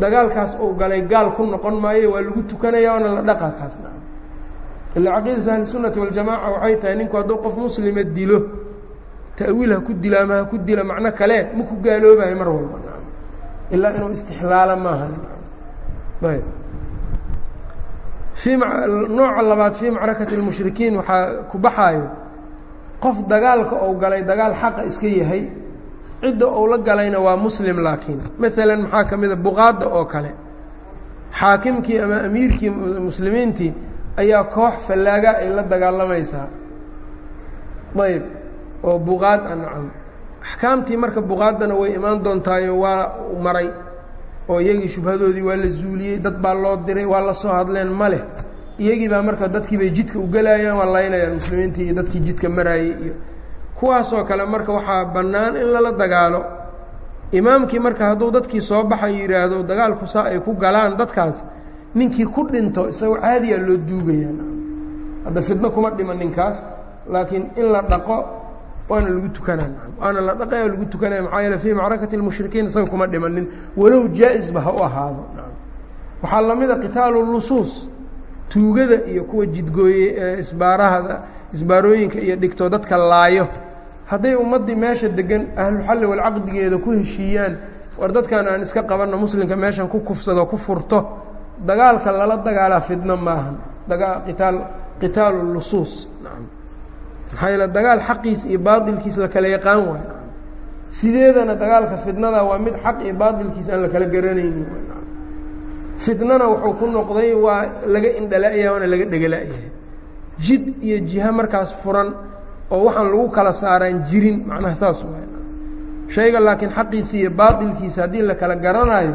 dagaalkaas uu galay gaal ku noqon maayo waa lagu tukanaya waana la dhaqaa kaasna. Ila caqiidatu ahli sunnati waljamaaca waxay tahay ninku hadduu qof muslima dilo ta'wiil ha ku dilo ama ha ku dilo macno kale ma ku gaaloobayo mar walba. Ilaa inuu istixlaalo maaha. Ayb. Fii nooca labaad fii macrakati اlmushrikiin waxaa ku baxaayo qof dagaalka ou galay dagaal xaqa iska yahay cidda ou la galayna waa muslim laakiin maalan maxaa ka mida buqaadda oo kale. Xaakimkii ama amiirkii muslimiintii ayaa koox fallaaga ay la dagaalamaysaa ayb oo buqaad a nacam axkaamtii marka buqaaddana way imaan doontaayo waa maray oo iyagii shubhadoodii waa la zuuliyey dad baa loo diray waa la soo hadleen ma leh. Iyagii baa marka dadkii bay jidka u gelayaan waa laynayaan muslimiintii iyo dadkii jidka maraayey iyo kuwaasoo kale marka waxaa bannaan in lala dagaalo. Imaamkii marka hadduu dadkii soo baxay yidhaahdo dagaalku saa ay ku galaan dadkaas ninkii ku dhinto isagoo caadiyaa loo duugaya. Hadda fidno kuma dhima ninkaas laakiin in la dhaqo waana lagu tukanaa waana la dhaqaya lagu tukanaya maxaa yeele fii macrakati اlmushrikiin isaga kuma dhimanin walow jaa-isba ha u ahaado waxaa lamida qitaalu lusuus tuugada iyo kuwa jidgooye ee isbaarahada isbaarooyinka iyo dhigto dadka laayo. Hadday ummaddii meesha degan ahluxalli walcaqdigeeda ku heshiiyaan war dadkan aan iska qabanno muslimka meeshan ku kufsado ku furto dagaalka lala dagaalaa fidno maahan. Itaal qitaalu lusuus maxaa yeele dagaal xaqiis iyo baailkiis la kala yaqaan waayo sideedana dagaalka fidnada waa mid xaq iyo baailkiis aan la kala garanaynin fitnana wuxuu ku noqday waa laga indhala-yahay waana laga dhegala-yahay jid iyo jiha markaas furan oo waxaan lagu kala saaraan jirin macnaha saas waay. Shayga laakiin xaqiisa iyo baatilkiisa haddii la kala garanayo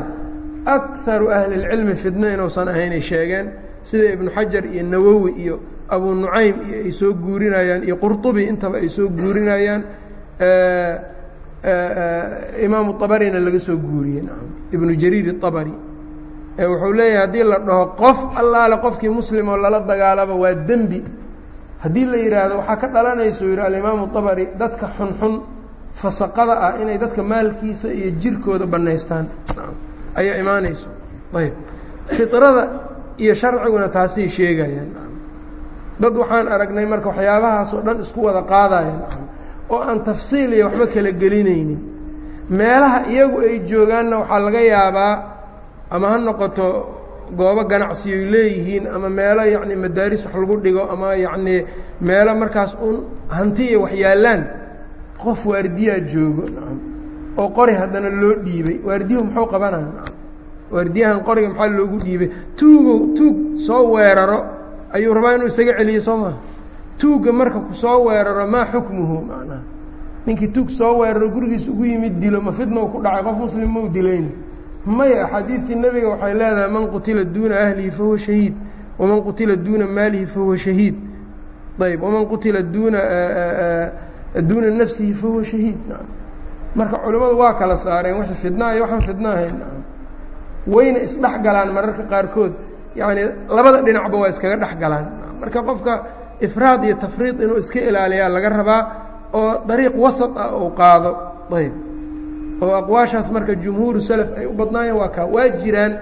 akaru ahli اlcilmi fitno inuusan ahaynay sheegeen sida ibnu xajar iyo nawowi iyo abu nucaym iyo ay soo guurinayaan iyo qurطubi intaba ay soo guurinayaan imaamu abarina laga soo guuriyey ibnu jariid abari wuxuu leeyahay haddii la dhaho qof allaale qofkii muslimoo lala dagaalaba waa dembi. Haddii la yidhaahdo waxaa ka dhalanaysa yidhi alimaamu abari dadka xunxun fasaqada ah inay dadka maalkiisa iyo jirkooda bannaystaan. Ayaa imaanayso ayb firada iyo sharciguna taasay sheegayaan dad waxaan aragnay marka waxyaabahaas oo dhan isku wada qaadaya oo aan tafsiil iyo waxba kala gelinaynin. Meelaha iyagu ay joogaanna waxaa laga yaabaa ama ha noqoto goobo ganacsi ay leeyihiin ama meelo yacni madaaris wax lagu dhigo ama yacnii meelo markaas un hanti iyo wax yaallaan qof waardiyaa joogo oo qori haddana loo dhiibay. Waardiyuhu muxuu qabanaya waardiyahan qoriga maxaa loogu dhiibay? Tuugow tuug soo weeraro ayuu rabaa inuu isaga celiyo soo maha tuugga marka ku soo weeraro maa xukmuhu? Macnaha ninkii tuug soo weeraro gurigiis ugu yimid dilo ma fidnow ku dhacay? Qof muslim mau dilayni maya axaadiidtii nebiga waxay leedahay man qutila duuna ahlihi fahuwa shahiid waman qutila duuna maalihi fahuwa shahiid. Ayb waman qutila duuna duuna nafsihi fahuwa shahiid. Marka culimmadu waa kala saareen wixii fidnaa iyo waxaan fidnaahayn wayna isdhex mararka qaarkood yacni labada dhinacba waa iskaga dhex galaan. Marka qofka ifraad iyo tafriid inuu iska ilaaliyaa laga rabaa oo dariiq wasat ah uu qaado ayb. Oo aqwaashaas marka jumhuuru salaf ay u badnaayeen waa kaa waa jiraan.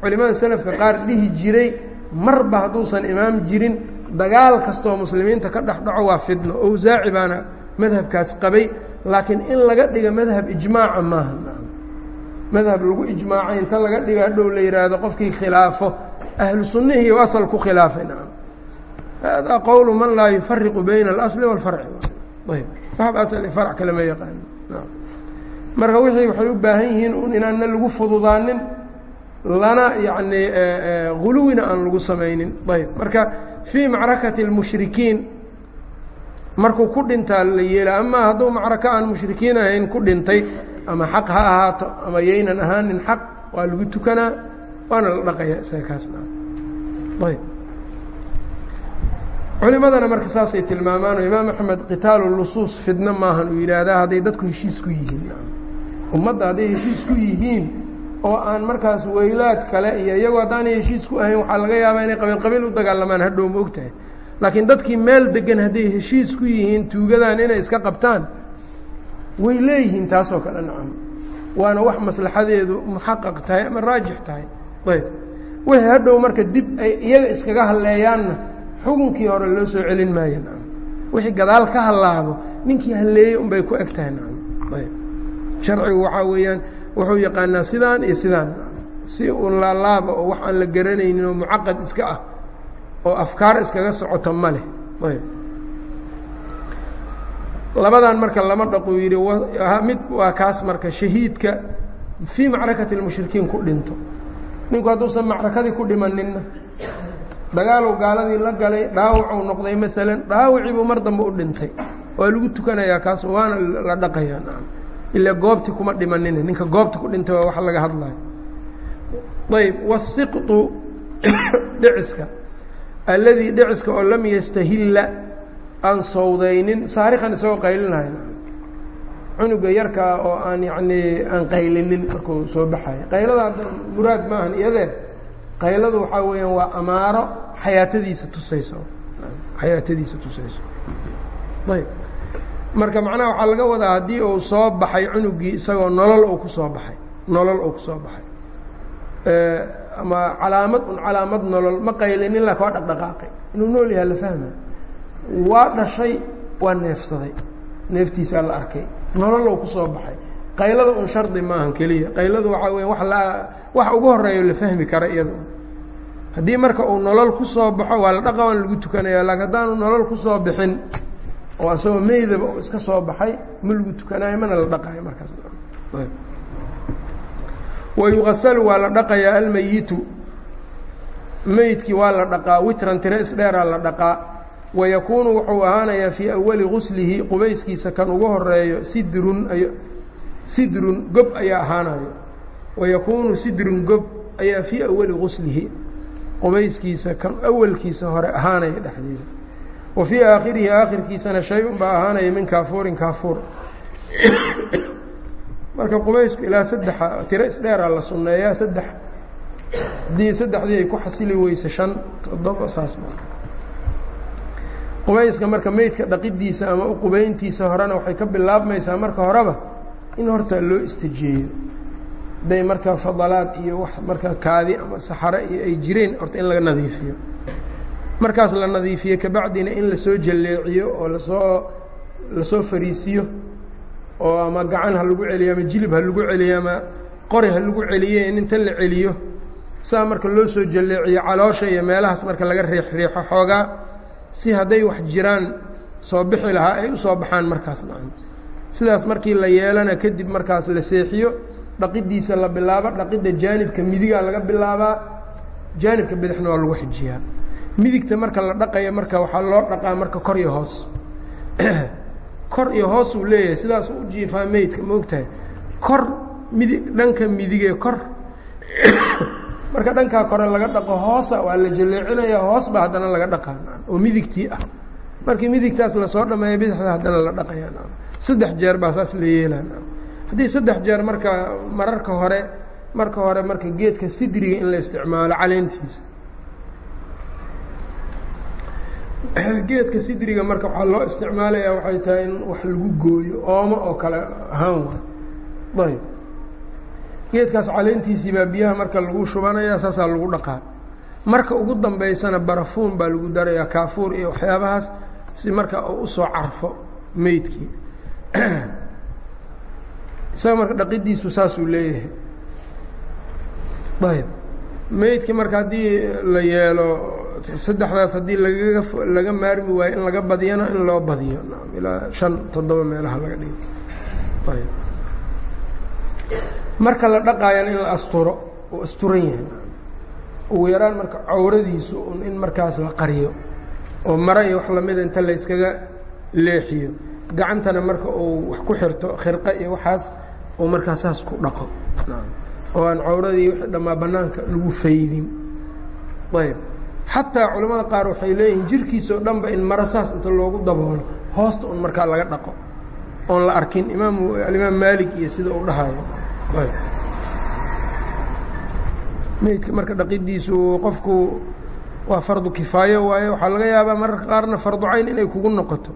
Culimmada salafka qaar dhihi jiray marba hadduusan imaam jirin dagaal kastoo muslimiinta ka dhex dhaco waa fidno. Owsaaci baana madhabkaas qabay laakiin in laga dhiga madhab ijmaaca maaha. Madhab lagu ijmaacay inta laga dhiga hadhow la yidhaahdo qofkii khilaafo ahlu sunnihii asal ku khilaafay hada qowlu man laa yufariqu bayna alasli wاlfarci farc kalama yaqaano marka wixii waxay u baahan yihiin un inaanna lagu fududaanin lana yacni guluwina aan lagu samaynin ayb marka fii macrakati اlmushrikiin markuu ku dhintaa la yeela ama hadduu macrako aan mushrikiin ahayn ku dhintay ama xaq ha ahaato ama yaynan ahaanin xaq waa lagu tukanaa waana la dhaqaya isaga kaasna ayb. Culimadana marka saasay tilmaamaanoo imaam axmed qitaalu lusuus fidno maahan uu yidhaahdaa hadday dadku heshiis ku yihiin. Ummadda hadday heshiis ku yihiin oo aan markaas weylaad kale iyo iyagoo haddaanay heshiis ku ahayn waxaa laga yaabaa inay qabiil qabiil u dagaalamaan hadhow ma og tahay laakiin dadkii meel degan hadday heshiis ku yihiin tuugadaan inay iska qabtaan way leeyihiin taasoo kale nacam. Waana wax maslaxadeedu muxaqaq tahay ama raajix tahay ayb. Wixii hadhow marka dib ay iyaga iskaga halleeyaanna xukunkii hore loo soo celin maayo nacam wixii gadaal ka hallaabo ninkii halleeyey unbay ku eg tahay nacam ayb. Sharcigu waxaa weeyaan wuxuu yaqaanaa sidaan iyo sidaan si un laalaaba oo wax aan la garanaynin oo mucaqad iska ah oo afkaar iskaga socoto ma leh. Ayb. Labadan marka lama dhaquu yidhi mid waa kaas marka shahiidka fii macrakati اlmushrikiin ku dhinto ninku hadduusan macrakadii ku dhimaninna dagaalow gaaladii la galay dhaawacuu noqday maalan dhaawacii buu mar dambe u dhintay. Waa lagu tukanayaa kaas waana la dhaqayaa ilaa goobti kuma dhimanine ninka goobta ku dhintay waa wax laga hadlayo. Ayb wasiqطu dhiciska alladii dhiciska oo lam yastahilla aan sowdaynin saarikan isagoo qaylinayo cunuga yarkaa oo aan yacnii aan qaylinin markuu soo baxayo. Qaylada muraad maahan iyadee qayladu waxaa weeyaan waa amaaro xayaatadiisa tusayso. Xayaatadiisa tusayso. Ayb. Marka macnaha waxaa laga wadaa haddii uu soo baxay cunugii isagoo nolol uu ku soo baxay nolol uu ku soo baxay. Ama calaamad un calaamad nolol ma qaylinin laakin waa dhaqdhaqaaqay inuu nool yaha la fahma waa dhashay waa neefsaday neeftiisaa la arkay. Nololow ku soo baxay. Qaylada un shardi maahan keliya. Qayladu waxaa weya wa la wax ugu horeeyo la fahmi kara iyada haddii marka uu nolol ku soo baxo waa la dhaqa waan lagu tukanaya laakiin haddaanu nolol ku soo bixin oo isagoo meydaba uu iska soo baxay ma lagu tukanayo mana la dhaqayo markaas. Wayugasalu waa la dhaqayaa almayitu meydkii waa la dhaqaa witran tiro isdheeraa la dhaqaa wayakuunu wuxuu ahaanayaa fii awali guslihi qubayskiisa kan ugu horeeyo sidrun sidrun gob ayaa ahaanayo wayakuunu sidrun gob ayaa fii awali guslihi qubayskiisa kan awalkiisa hore ahaanaya dhexdiisa wa fii aakhirihi aakhirkiisana shay-un baa ahaanaya min kaafuurin kaafuur marka qubaysku ilaa saddexa tiro isdheeraa la sunneeyaa saddex haddii saddexdii ay ku xasili weyse shan toddoba saas ma qubayska marka meydka dhaqidiisa ama uqubayntiisa horena waxay ka bilaabmaysaa marka horeba in horta loo istajeeyo hadday marka fadalaad iyo wax marka kaadi ama saxare iyo ay jireen horta in laga nadiifiyo. Markaas la nadiifiyo kabacdina in la soo jalleeciyo oo la soo la soo fariisiyo oo ama gacan ha lagu celiyo ama jilib ha lagu celiyo ama qori ha lagu celiyo in inta la celiyo saa marka loo soo jalleeciyo caloosha iyo meelahaas marka laga riixriixo xoogaa si hadday wax jiraan soo bixi lahaa ay u soo baxaan markaas sidaas markii la yeelana kadib markaas la seexiyo dhaqidiisa la bilaabo dhaqidda jaanibka midigaa laga bilaabaa jaanibka bidixna waa lagu xijiyaa midigta marka la dhaqaya marka waxaa loo dhaqaa marka kor iyo hoos. Kor iyo hoos uu leeyahay sidaasuu u jiifaa meydka ma ogtahay. Kor midi dhanka midigee kor marka dhankaa kore laga dhaqo hoosa waa la jaleecinaya hoos ba haddana laga dhaqaa. Oo midigtii ah. Markii midigtaas la soo dhameeya bidixda haddana la dhaqaya saddex jeer baa saas la yeelaa. Haddii saddex jeer marka mararka hore marka hore marka geedka sidriga in la isticmaalo caleentiisa. Geedka sidriga marka waxaa loo isticmaalayaa waxay tahay in wax lagu gooyo oomo oo kale ahaan wa ayb geedkaas caleentiisii baa biyaha marka lagu shubanaya saasaa lagu dhaqaa. Marka ugu dambeysana barafuun baa lagu darayaa kaafuur iyo waxyaabahaas si marka uu u soo carfo meydkii. Isaga marka dhaqidiisu saasuu leeyahay. Ayb meydkii marka haddii la yeelo saddexdaas haddii lagaga laga maarmi waayo in laga badiyana in loo badiyo. Ilaa shan toddoba meelaha laga dhigo ayb marka la dhaqaayana in la asturo uu asturan yahay. Ugu yaraan marka cawradiisu un in markaas la qariyo oo maro iyo wax lamida inta la yskaga leexiyo. Gacantana marka uu wax ku xirto khirqe iyo waxaas uu markaa saas ku dhaqo. Oo aan cawradii wixii dhammaa bannaanka lagu faydin. Ayb xataa culimmada qaar waxay leeyihiin jirkiisa oo dhanba in maro saas inta loogu daboolo hoosta un markaa laga dhaqo. Oon la arkin imaam alimaam maalik iyo sida uu dhahayo meydka marka dhaqidiisu qofku waa fardu kifaayo waaye waxaa laga yaabaa mararka qaarna fardu inay kugu noqoto.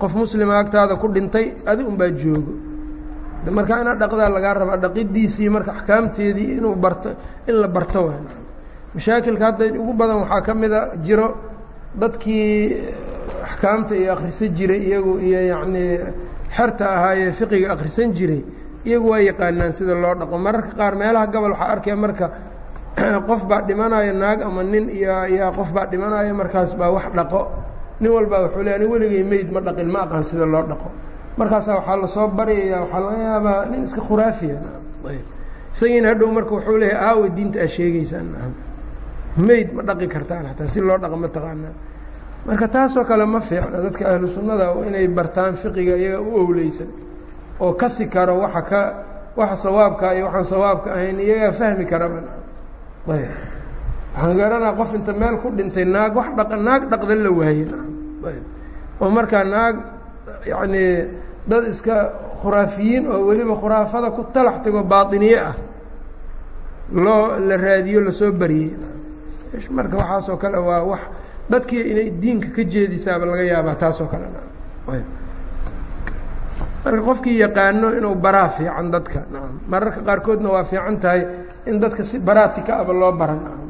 Qof muslima agtaada ku dhintay adi unbaa joogo. Marka inaad dhaqdaa lagaa rabaa dhaqidiisii marka axkaamteedii inuu barto in la barto waa mashaakilka hadda ugu badan waxaa ka mida jiro dadkii axkaamta iyo akhrisan jiray iyagu iyo yacnii xerta ahaayee fiqiga akhrisan jiray iyagu waa yaqaanaan sida loo dhaqo. Mararka qaar meelaha gobol waxaa arkaya marka qof baa dhimanaya naag ama nin iyo ayaa qof baa dhimanaya markaas baa wax dhaqo. Nin walbaa wuxuu le ani weligay meyd ma dhaqin ma aqaan sida loo dhaqo. Markaasaa waxaa la soo baryaya waxaa laga yaabaa nin iska khuraafiya. Isagiina hadhow marka wuxuu leeyahay aawe diinta aa sheegaysaan. Meyd ma dhaqi kartaan hataa si loo dhaqo ma taqaanaa. Marka taasoo kale ma fiicna dadka ahlu inay bartaan fiqiga iyaga u owleysan oo kasi karo waxa ka waxa sawaabka iyo waxaan sawaabka ahayn iyagaa fahmi karaba ayb. Waxaan garanaa qof inta meel ku dhintay naag wax dha naag dhaqda la waaye ayb. Oo markaa naag yacnii dad iska khuraafiyiin oo weliba khuraafada ku talax tago baatiniye ah. Loo la raadiyo la soo bariyey. Marka waxaasoo kale waa wax dadkii inay diinka ka jeedisaaba laga yaabaa taasoo kale. Ayb marka qofkii yaqaano inuu baraa fiican dadka nacam mararka qaarkoodna waa fiican tahay in dadka si baraatika aba loo bara nacam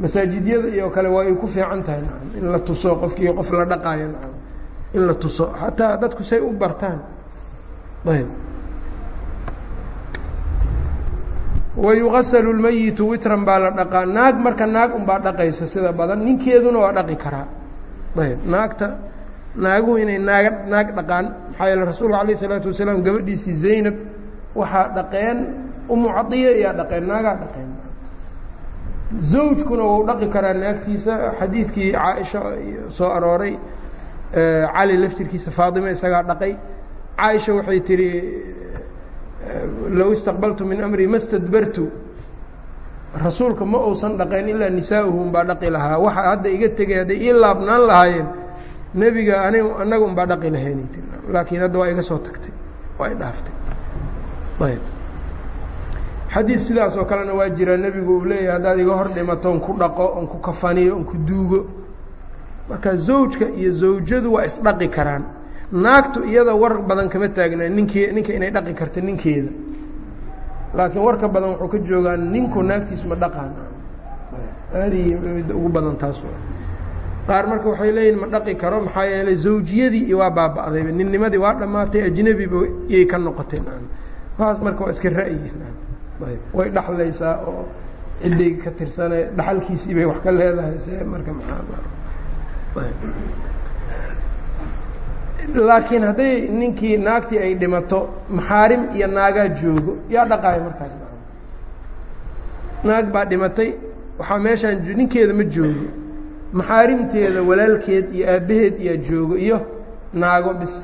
masaajidyada iyo kale waa ay ku fiican tahay nacam in la tuso qofkii qof la dhaqaayo nacam in la tuso xataa dadku say u bartaan. Ayb. Wayugasalu lmayitu witran baa la dhaqaa. Naag marka naag unbaa dhaqaysa sida badan. Ninkeeduna waa dhaqi karaa. Ayb. Naagta naaguhu inay naaga naag dhaqaan. Maxaa yeele rasuulku alayh isalaatu wasalaam gabadhiisii zaynab waxaa dhaqeen umu cadiya iyaa dhaqeen naagaa dhaqeen. Zawjkuna wuu dhaqi karaa naagtiisa. Xadiidkii caaisha soo arooray cali laftirkiisa faadima isagaa dhaqay. Caaisha waxay tihi low istaqbaltu min amri ma stadbartu rasuulka ma uusan dhaqayn ilaa nisaa'uhum baa dhaqi lahaa. Waxa hadda iga tegay hadday ii laabnaan lahaayeen nebiga ani annaga unbaa dhaqi lahaynay tii laakiin hadda waa iga soo tagtay. Waa i dhaaftay. Ayb xadiid sidaas oo kalena waa jiraa nebigu uu leeyahay haddaad iga hor dhimato on ku dhaqo on ku kafaniyo on ku duugo. Marka zawjka iyo zawjadu waa isdhaqi karaan. Naagtu iyada war badan kama taagna ninkee ninka inay dhaqi karta ninkeeda. Laakiin warka badan wuxuu ka joogaa ninku naagtiis ma dhaqaan. Aadi ugu badan taas qaar marka waxay leeyihiin ma dhaqi karo maxaa yeelay zawjiyadii waa baaba'dayba ninnimadii waa dhammaatay ajnebiba iyay ka noqotay. Waxaas marka waa iska ra'yi. Way dhaxlaysaa oo ciday ka tirsane dhaxalkiisii bay wax ka leedahay se marka laakiin hadday ninkii naagtii ay dhimato maxaarim iyo naagaa joogo yaa dhaqaayo markaas naag baa dhimatay waxaa meeshaan ninkeeda ma joogo maxaarimteeda walaalkeed iyo aabbaheed iyaa joogo iyo naago bis.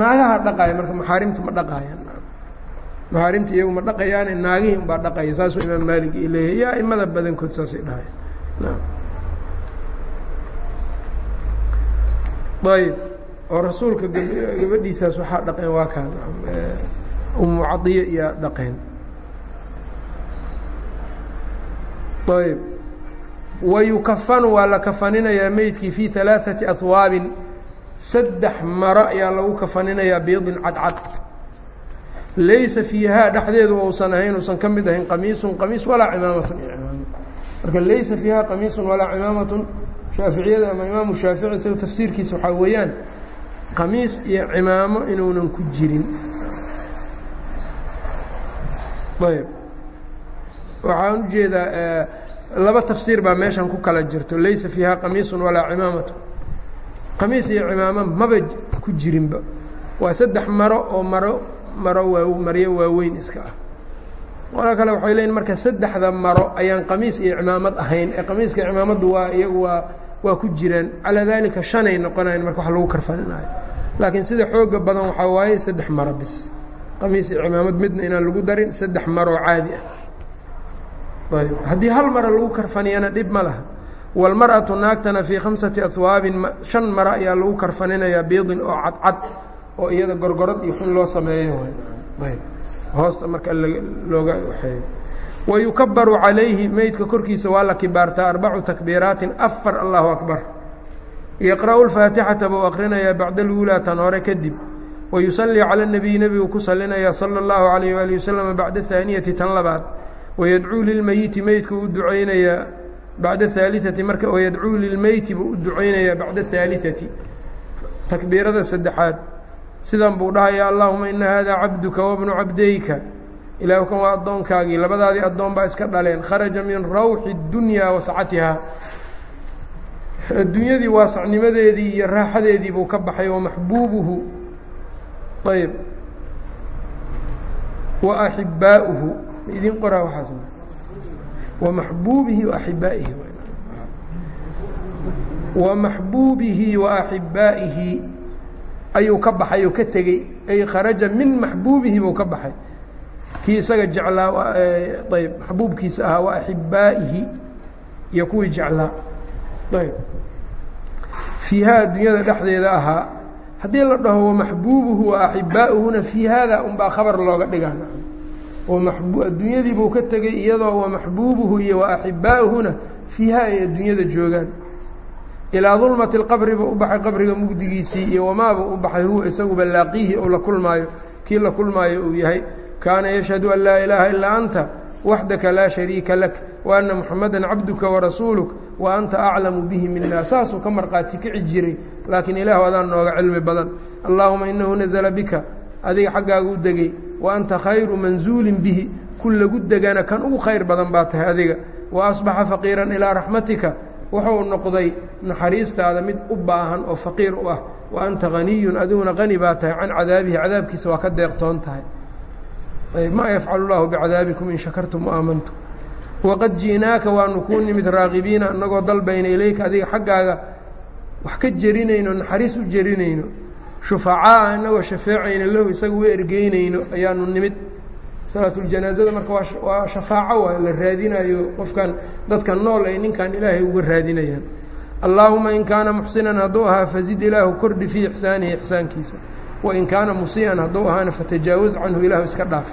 Naagaha dhaqaaya marka maxaarimta ma dhaqaayaan. Maxaarimta iyagu ma dhaqayaane naagihii unbaa dhaqaya saasuu imaam maalig i leeyahy iyo aimada badankood saasay dhahay ayb oo rasuulka gabadhiisaas waxaa dhaqeen waa kaan. Umu cadiya iyaa dhaqeen. Ayb wayukafanu waa la kafaninayaa meydkii fii alaaثati ahwaabin saddex maro ayaa lagu kafaninayaa biidin cadcad laysa fiihaa dhexdeedu ousan ahayn uusan ka mid ahayn qamiisun qamiis walaa cimaamatun iyo cimaama marka laysa fiihaa qamiisun walaa cimaamatun shaaficiyada ama imaamu shaafici isaga tafsiirkiisa waxaa weeyaan qamiis iyo cimaamo inuunan ku jirin ayb waxaan u jeedaa laba tafsiir baa meeshan ku kala jirto. Laysa fiihaa qamiisun walaa cimaamatu. Qamiis iyo cimaamo maba ku jirinba. Waa saddex maro oo maro maro waa maryo waaweyn iska ah. Qolo kale waxay leeyiin marka saddexda maro ayaan qamiis iyo cimaamad ahayn. Ee qamiiska cimaamaddu waa iyagu waa waa ku jiraan. Calaa daalika shanay noqonayan marka wax lagu karfaninayo. Laakiin sida xooga badan waxaa waaye saddex maro bis. Qamiis iyo cimaamad midna inaan lagu darin saddex maroo caadi ah haddii hal maro lagu karfaniyana dhib ma laha wاlmarأaةu naagtana fii khamsati ahwaabin shan maro ayaa lagu karfaninayaa biidin oo cadcad oo iyada gorgorad iyo xun loo sameeyo ayb hoosta marka looga waxeeyo wayukabaru calayhi meydka korkiisa waa la kibaartaa arbacu takbiiraatin afar allahu akbar yaqra'u اlfaatixata buu akrinayaa bacda اluulaa tan hore kadib wayusallii cala الnabiy nebigu ku salinayaa salى اllahu عalayh ali waslama bacda haaniyati tan labaad wayadcuu lilmeyiti meydku u ducaynayaa bacda haaliati marka wayadcuu lilmeyti buu u ducaynayaa bacda haaliati takbiirada saddexaad sidan buu dhahayaa allahuma ina hada cabduka wabnu cabdayka ilaahu kan waa addoonkaagii labadaadii addoon baa iska dhaleen kharaja min rawxi اdunyaa wasacatiha adduunyadii waasacnimadeedii iyo raaxadeedii buu ka baxay wamaxbuubuhu ayb wa axibbaa'uhu idin qoraa waxaas wamaxbuubihi waaxibaa'ihi wamaxbuubihi waaxibaa'ihi ayuu ka baxay oo ka tegey. Ay kharaja min maxbuubihi buu ka baxay. Kii isaga jeclaa ayb maxbuubkiisa ahaa waaxibaa'ihi iyo kuwii jeclaa. Ayb. Fiiha addunyada dhexdeeda ahaa haddii la dhaho wamaxbuubuhu waaxibaa'uhuna fii haada unbaa khabar looga dhigaa adduunyadii buu ka tegey iyadoo wamaxbuubuhu iyo waaxibaa'uhuna fiiha ay adduunyada joogaan. Ilaa dulmati اlqabri buu u baxay qabriga mugdigiisii iyo wamaabuu u baxay huwa isaguba laaqiihi ou la kulmaayo. Kii la kulmaayo uu yahay. Kaana yashhadu an laa ilaaha ilaa anta waxdaka laa shariika lak wa anna muxamada cabduka warasuuluk wa anta aclamu bihi mina saasuu ka marqaati kici jiray laakiin ilaahu adaan nooga cilmi badan. Allaahuma inahu nazla bika adiga xaggaaga u degey wa anta khayru manzuulin bihi. Kun lagu degana kan ugu khayr badan baa tahay adiga. Wa asbaxa faqiiran ilaa raxmatika. Wuxuu noqday naxariistaada mid u baahan oo faqiir u ah. Wa anta haniyun adiguna qani baa tahay can cadaabihi. Cadaabkiisa waa ka deeqtoon tahay. Maa yafcalu llahu bicadaabikum in shakartum waamantum waqad ji'naaka waanu kuu nimid raaqibiina annagoo dalbayna ilayka adiga xaggaaga wax ka jerinayno naxariis u jerinayno shufacaa'a innagoo shafeecayna lahu isaga u ergeynayno ayaanu nimid salaatuljanaaزada marka waa shafaaco waa la raadinayo qofkan dadka nool ay ninkan ilaahay uga raadinayaan allaahuma in kaana muxsinan hadduu ahaa fazid ilaahu kordhi fii ixsaanihi ixsaankiisa wain kaana musii'an hadduu ahaana fatajaawaz canhu ilaahu iska dhaaf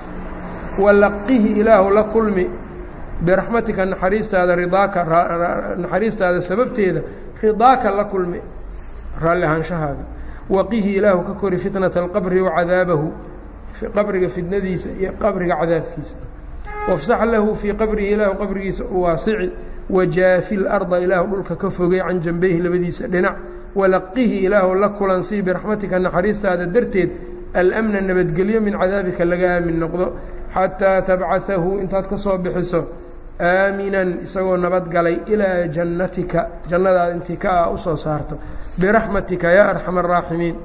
walaqihi ilaahu la kulmi biraxmatika naxariistaada ridaaka naxariistaada sababteeda ridaaka la kulmi raalli ahaanshahaaga waqihi ilaahu ka kori fitnata alqabri wacadaabahu qabriga fitnadiisa iyo qabriga cadaabkiisa. Wafsax lahu fii qabrihi ilaahu qabrigiisa u waasici wajaafi larda ilaahu dhulka ka fogey can janbayhi labadiisa dhinac. Walaqihi ilaahu la kulansii biraxmatika naxariistaada darteed almna nabadgelyo min cadaabika laga aamin noqdo xataa tabcaثahu intaad ka soo bixiso aaminan isagoo nabad galay ilaa jannatika jannadaada intikaa ah u soo saarto biraxmatika yaa arxama araaximiin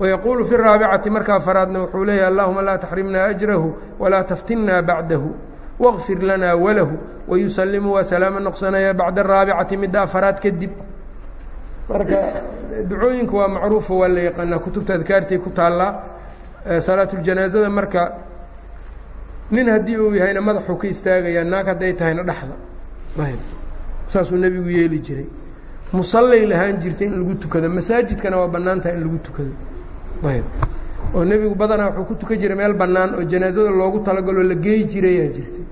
wayaquulu fi raabicati markaa faraadna wuxuu leeyahy allahuma laa taxrimnaa ajrahu walaa taftinnaa bacdahu waqfir lanaa walahu wayusalimu waa salaama noqsanaya bacda araabicati midda afaraad kadib. Marka ducooyinka waa macruufo waa la yaqaanaa kutubta adkaartay ku taallaa salaatuljanaaزada marka nin haddii uu yahayna madaxuu ka istaagayaa naag hadday tahayna dhexda saasuu nebigu yeeli jiray. Musallay lahaan jirtay in lagu tukado. Masaajidkana waa bannaan tahay in lagu tukado. Ayb oo nebigu badanaa wuxuu ku tukan jiray meel bannaan oo janaazada loogu talagaloo la geey jirayaa jirtay.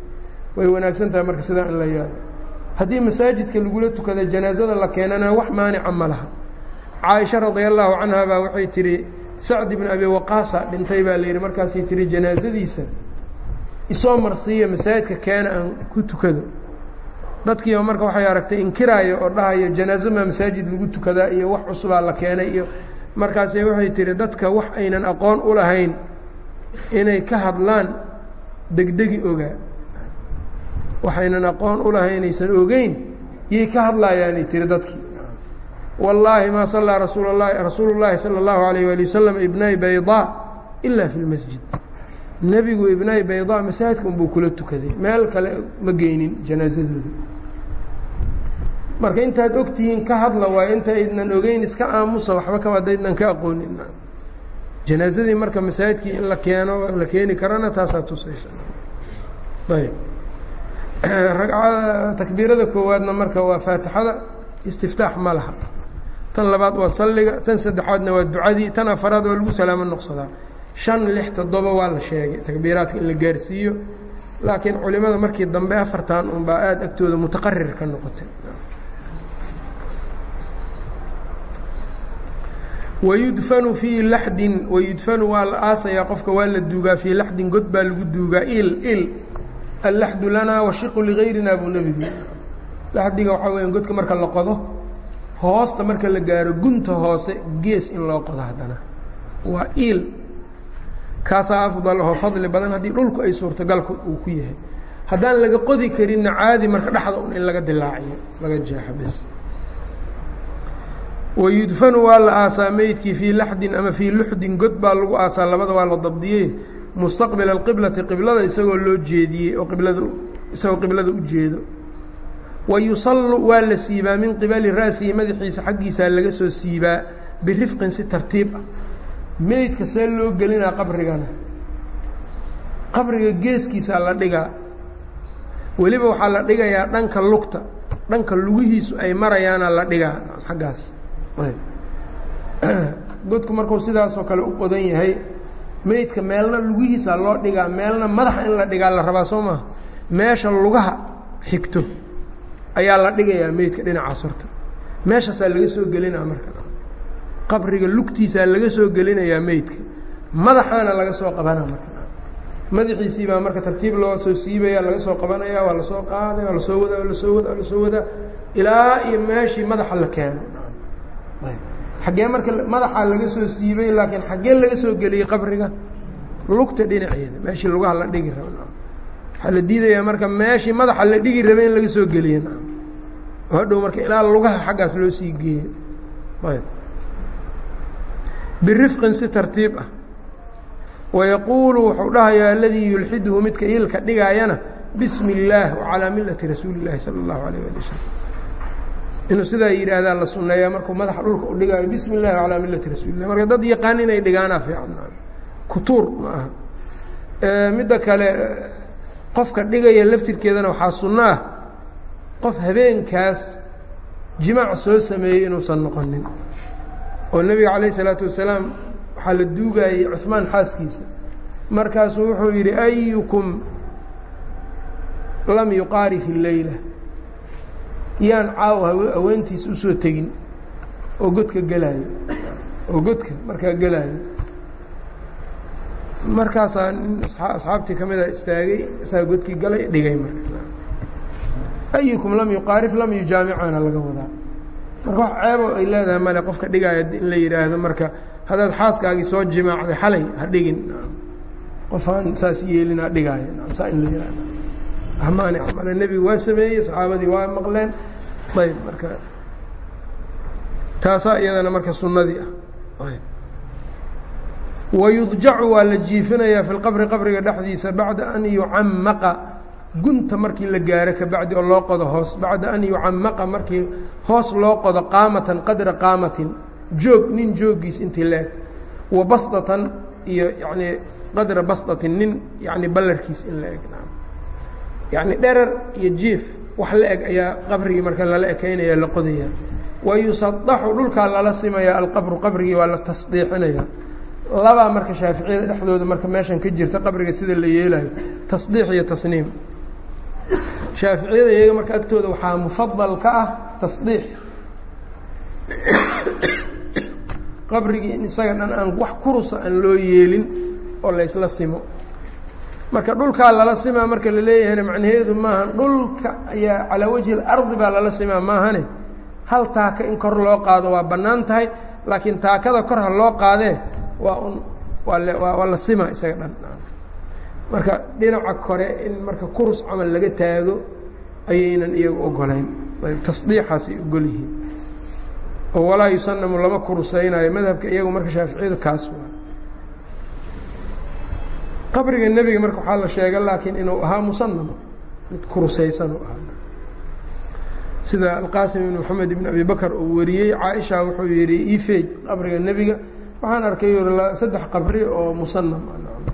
Way wanaagsan tahay marka sidaa in la yaado haddii masaajidka lagula tukada janaazada la keenana wax maanica ma laha. Caaisha radia allaahu canha baa waxay tihi sacd ibnu abi waqaasa dhintay baa la yidhi markaasay tihi janaazadiisa isoo marsiiya masaajidka keena aan ku tukado. Dadkiiba marka waxay aragtay inkiraayo oo dhahayo janaazo maa masaajid lagu tukadaa iyo wax cusubaa la keenay iyo markaase waxay tihi dadka wax aynan aqoon u lahayn inay ka hadlaan degdegi ogaa waxaynan aqoon u lahayn inaysan ogeyn yay ka hadlaayaanay tihi dadkii wallaahi maa sallaa rasuul lahi rasuulu llaahi sala allahu alayh waali wasalam ibnay baydaa ilaa fi lmasjid nebigu ibnay baydaa masaajidka unbuu kula tukaday. Meel kale ma geynin janaasadooda marka intaad ogtihiin ka hadla waayo intaydnan ogeyn iska aamusa waxba kama adaydnan ka aqoonin. Janaasadii marka masaajidkii in la keeno la keeni karana taasaa tusaysa. Ayb. Ragcada takbiirada koowaadna marka waa faatixada istiftaax ma laha. Tan labaad waa salliga tan saddexaadna waa ducadii tan afaraad waa lagu salaamo noqsadaa shan lix toddoba waa la sheegay takbiiraadka in la gaarsiiyo. Laakiin culimada markii dambe afartan unbaa aada agtooda mutaqarir ka noqotay. Wayudfanu fii laxdin wayudfanu waa la aasayaa qofka waa la duugaa fii laxdin god baa lagu duugaa. Il il. Allaxdu lanaa washiqu ligayrina buu nebigu laxdiga waxaa weya godka marka la qodo hoosta marka la gaaro gunta hoose gees in loo qodo haddana. Waa il kaasaa afdal oo fadli badan haddii dhulku ay suurtagalku uu ku yahay. Haddaan laga qodi karinna caadi marka dhexda un in laga dilaaciyo laga jeexo bes. Wayudfanu waa la aasaa meydkii fii laxdin ama fii luxdin god baa lagu aasaa labada waa la dabdiyey mustaqbila alqiblati qiblada isagoo loo jeediyey oo qiblada isagoo qiblada u jeedo. Wa waa la siibaa min qibali ra'sihi madaxiisa xaggiisaa laga soo siibaa birifqin si tartiib ah meydka see loo gelinaa qabrigana. Qabriga geeskiisaa la dhigaa. Weliba waxaa la dhigayaa dhanka lugta dhanka lugihiisu ay marayaana la dhigaa. Xaggaas. Godku markuu sidaasoo kale u qodan yahay meydka meelna lugihiisaa loo dhigaa meelna madaxa in la dhigaa la rabaa soo maha meesha lugaha xigto ayaa la dhigayaa meydka dhinacaas horta meeshaasaa laga soo gelinaa marka qabriga lugtiisaa laga soo gelinayaa meydka. Madaxaana laga soo qabanaa marka. Madaxiisii baa marka tartiib loo soo siibaya laga soo qabanaya waa la soo qaaday waa la soo wadaa waa la soo wadaa waa la soo wadaa. Ilaa iyo meeshii madaxa la keeno xaggee marka madaxaa laga soo siibay laakiin xaggee laga soo geliyey qabriga lugta dhinaceeda meeshii lugaha la dhigi raba waxaa la diidayaa marka meeshii madaxa la dhigi rabay in laga soo geliye hadhow marka ilaa lugaha xaggaas loo sii geeyo ayb birifqin si tartiib ah wayaquulu wuxuu dhahayaa aladii yulxiduhu midka iilka dhigaayana bismi اllaah wacalaa milati rasuuli اllahi salى اllahu alayh ali wasalam inuu sidaa yidhaahdaa la sunneeyaa markuu madaxa dhulka u dhigaayo bismi اllahi wacalaa milati rasuuli lah marka dad yaqaan inay dhigaanaa fiican kutuur ma aha midda kale qofka dhigaya laftirkeedana waxaa sunno ah qof habeenkaas jimaac soo sameeyey inuusan noqonin oo nebiga calayh isalaatu wasalaam waxaa la duugayey cuhmaan xaaskiisa. Markaasuu wuxuu yidhi ayukum lam yuqaari fi leyla yaan caawa haweentiisa u soo tegin oo godka gelaayo oo godka markaa gelaayo markaasaa nin asxaabtii ka mida istaagay saa godkii galay dhigay marka. Ayukum lam yuqaarif lam yujaamicana laga wadaa marka wax ceebo ay leedahay male qofka dhigaaya in la yidhaahdo marka haddaad xaaskaagii soo jimaacday xalay ha dhigin. Qofaan saas yeelinaa dhigaaya. Saa in la yihahdo amaani male nebigu waa sameeyey saxaabadii waa maqleen. Ayb marka taasaa iyadana marka sunnadii ah. Wayudjacu waa la jiifinayaa fi lqabri qabriga dhexdiisa bacda an yucamaqa gunta markii la gaaro kabacdi oo loo qodo hoos bacda an yucamaqa markii hoos loo qodo qaamatan qadra qaamatin joog nin jooggiis intii la-eg wa basdatan iyo yanii qadra basdatin nin yani ballarkiis in la eg yacni dherer iyo jiif wax la eg ayaa qabrigii marka lala ekaynaya la qodaya. Wa yusadaxu dhulkaa lala simaya alqabru qabrigii waa la tasdiixinaya labaa marka shaaficiyada dhexdooda marka meeshan ka jirta qabriga sida la yeelayo tasdiix iyo tasniim shaaficiyada iyaga marka agtooda waxaa mufadal ka ah tasdiix. Qabrigii in isaga dhan aan wax kurusa aan loo yeelin oo la ysla simo. Marka dhulkaa lala simaa marka la leeyahayna macnaheedu maaha dhulka ayaa calaa wajhi اlardi baa lala simaa maahane. Hal taaka in kor loo qaado waa bannaan tahay laakiin taakada kor ha loo qaadee waa un waa waa la sima isaga dhan marka dhinaca kore in marka kurus camal laga taago ayaynan iyagu ogolayn. Tasdiixaasay ogol yihiin oo walaa yusanamu lama kurusaynayo madhabka iyagu marka shaaficiyadu kaas waa. Qabriga nebiga marka waxaa la sheega laakiin inuu ahaa musanam mid kurusaysan u ahaa. Sida alqaasim ibn moxamed ibn abi bakr uu wariyey caaisha wuxuu yihi ifeyd qabriga nebiga waxaan arkay saddex qabri oo musanam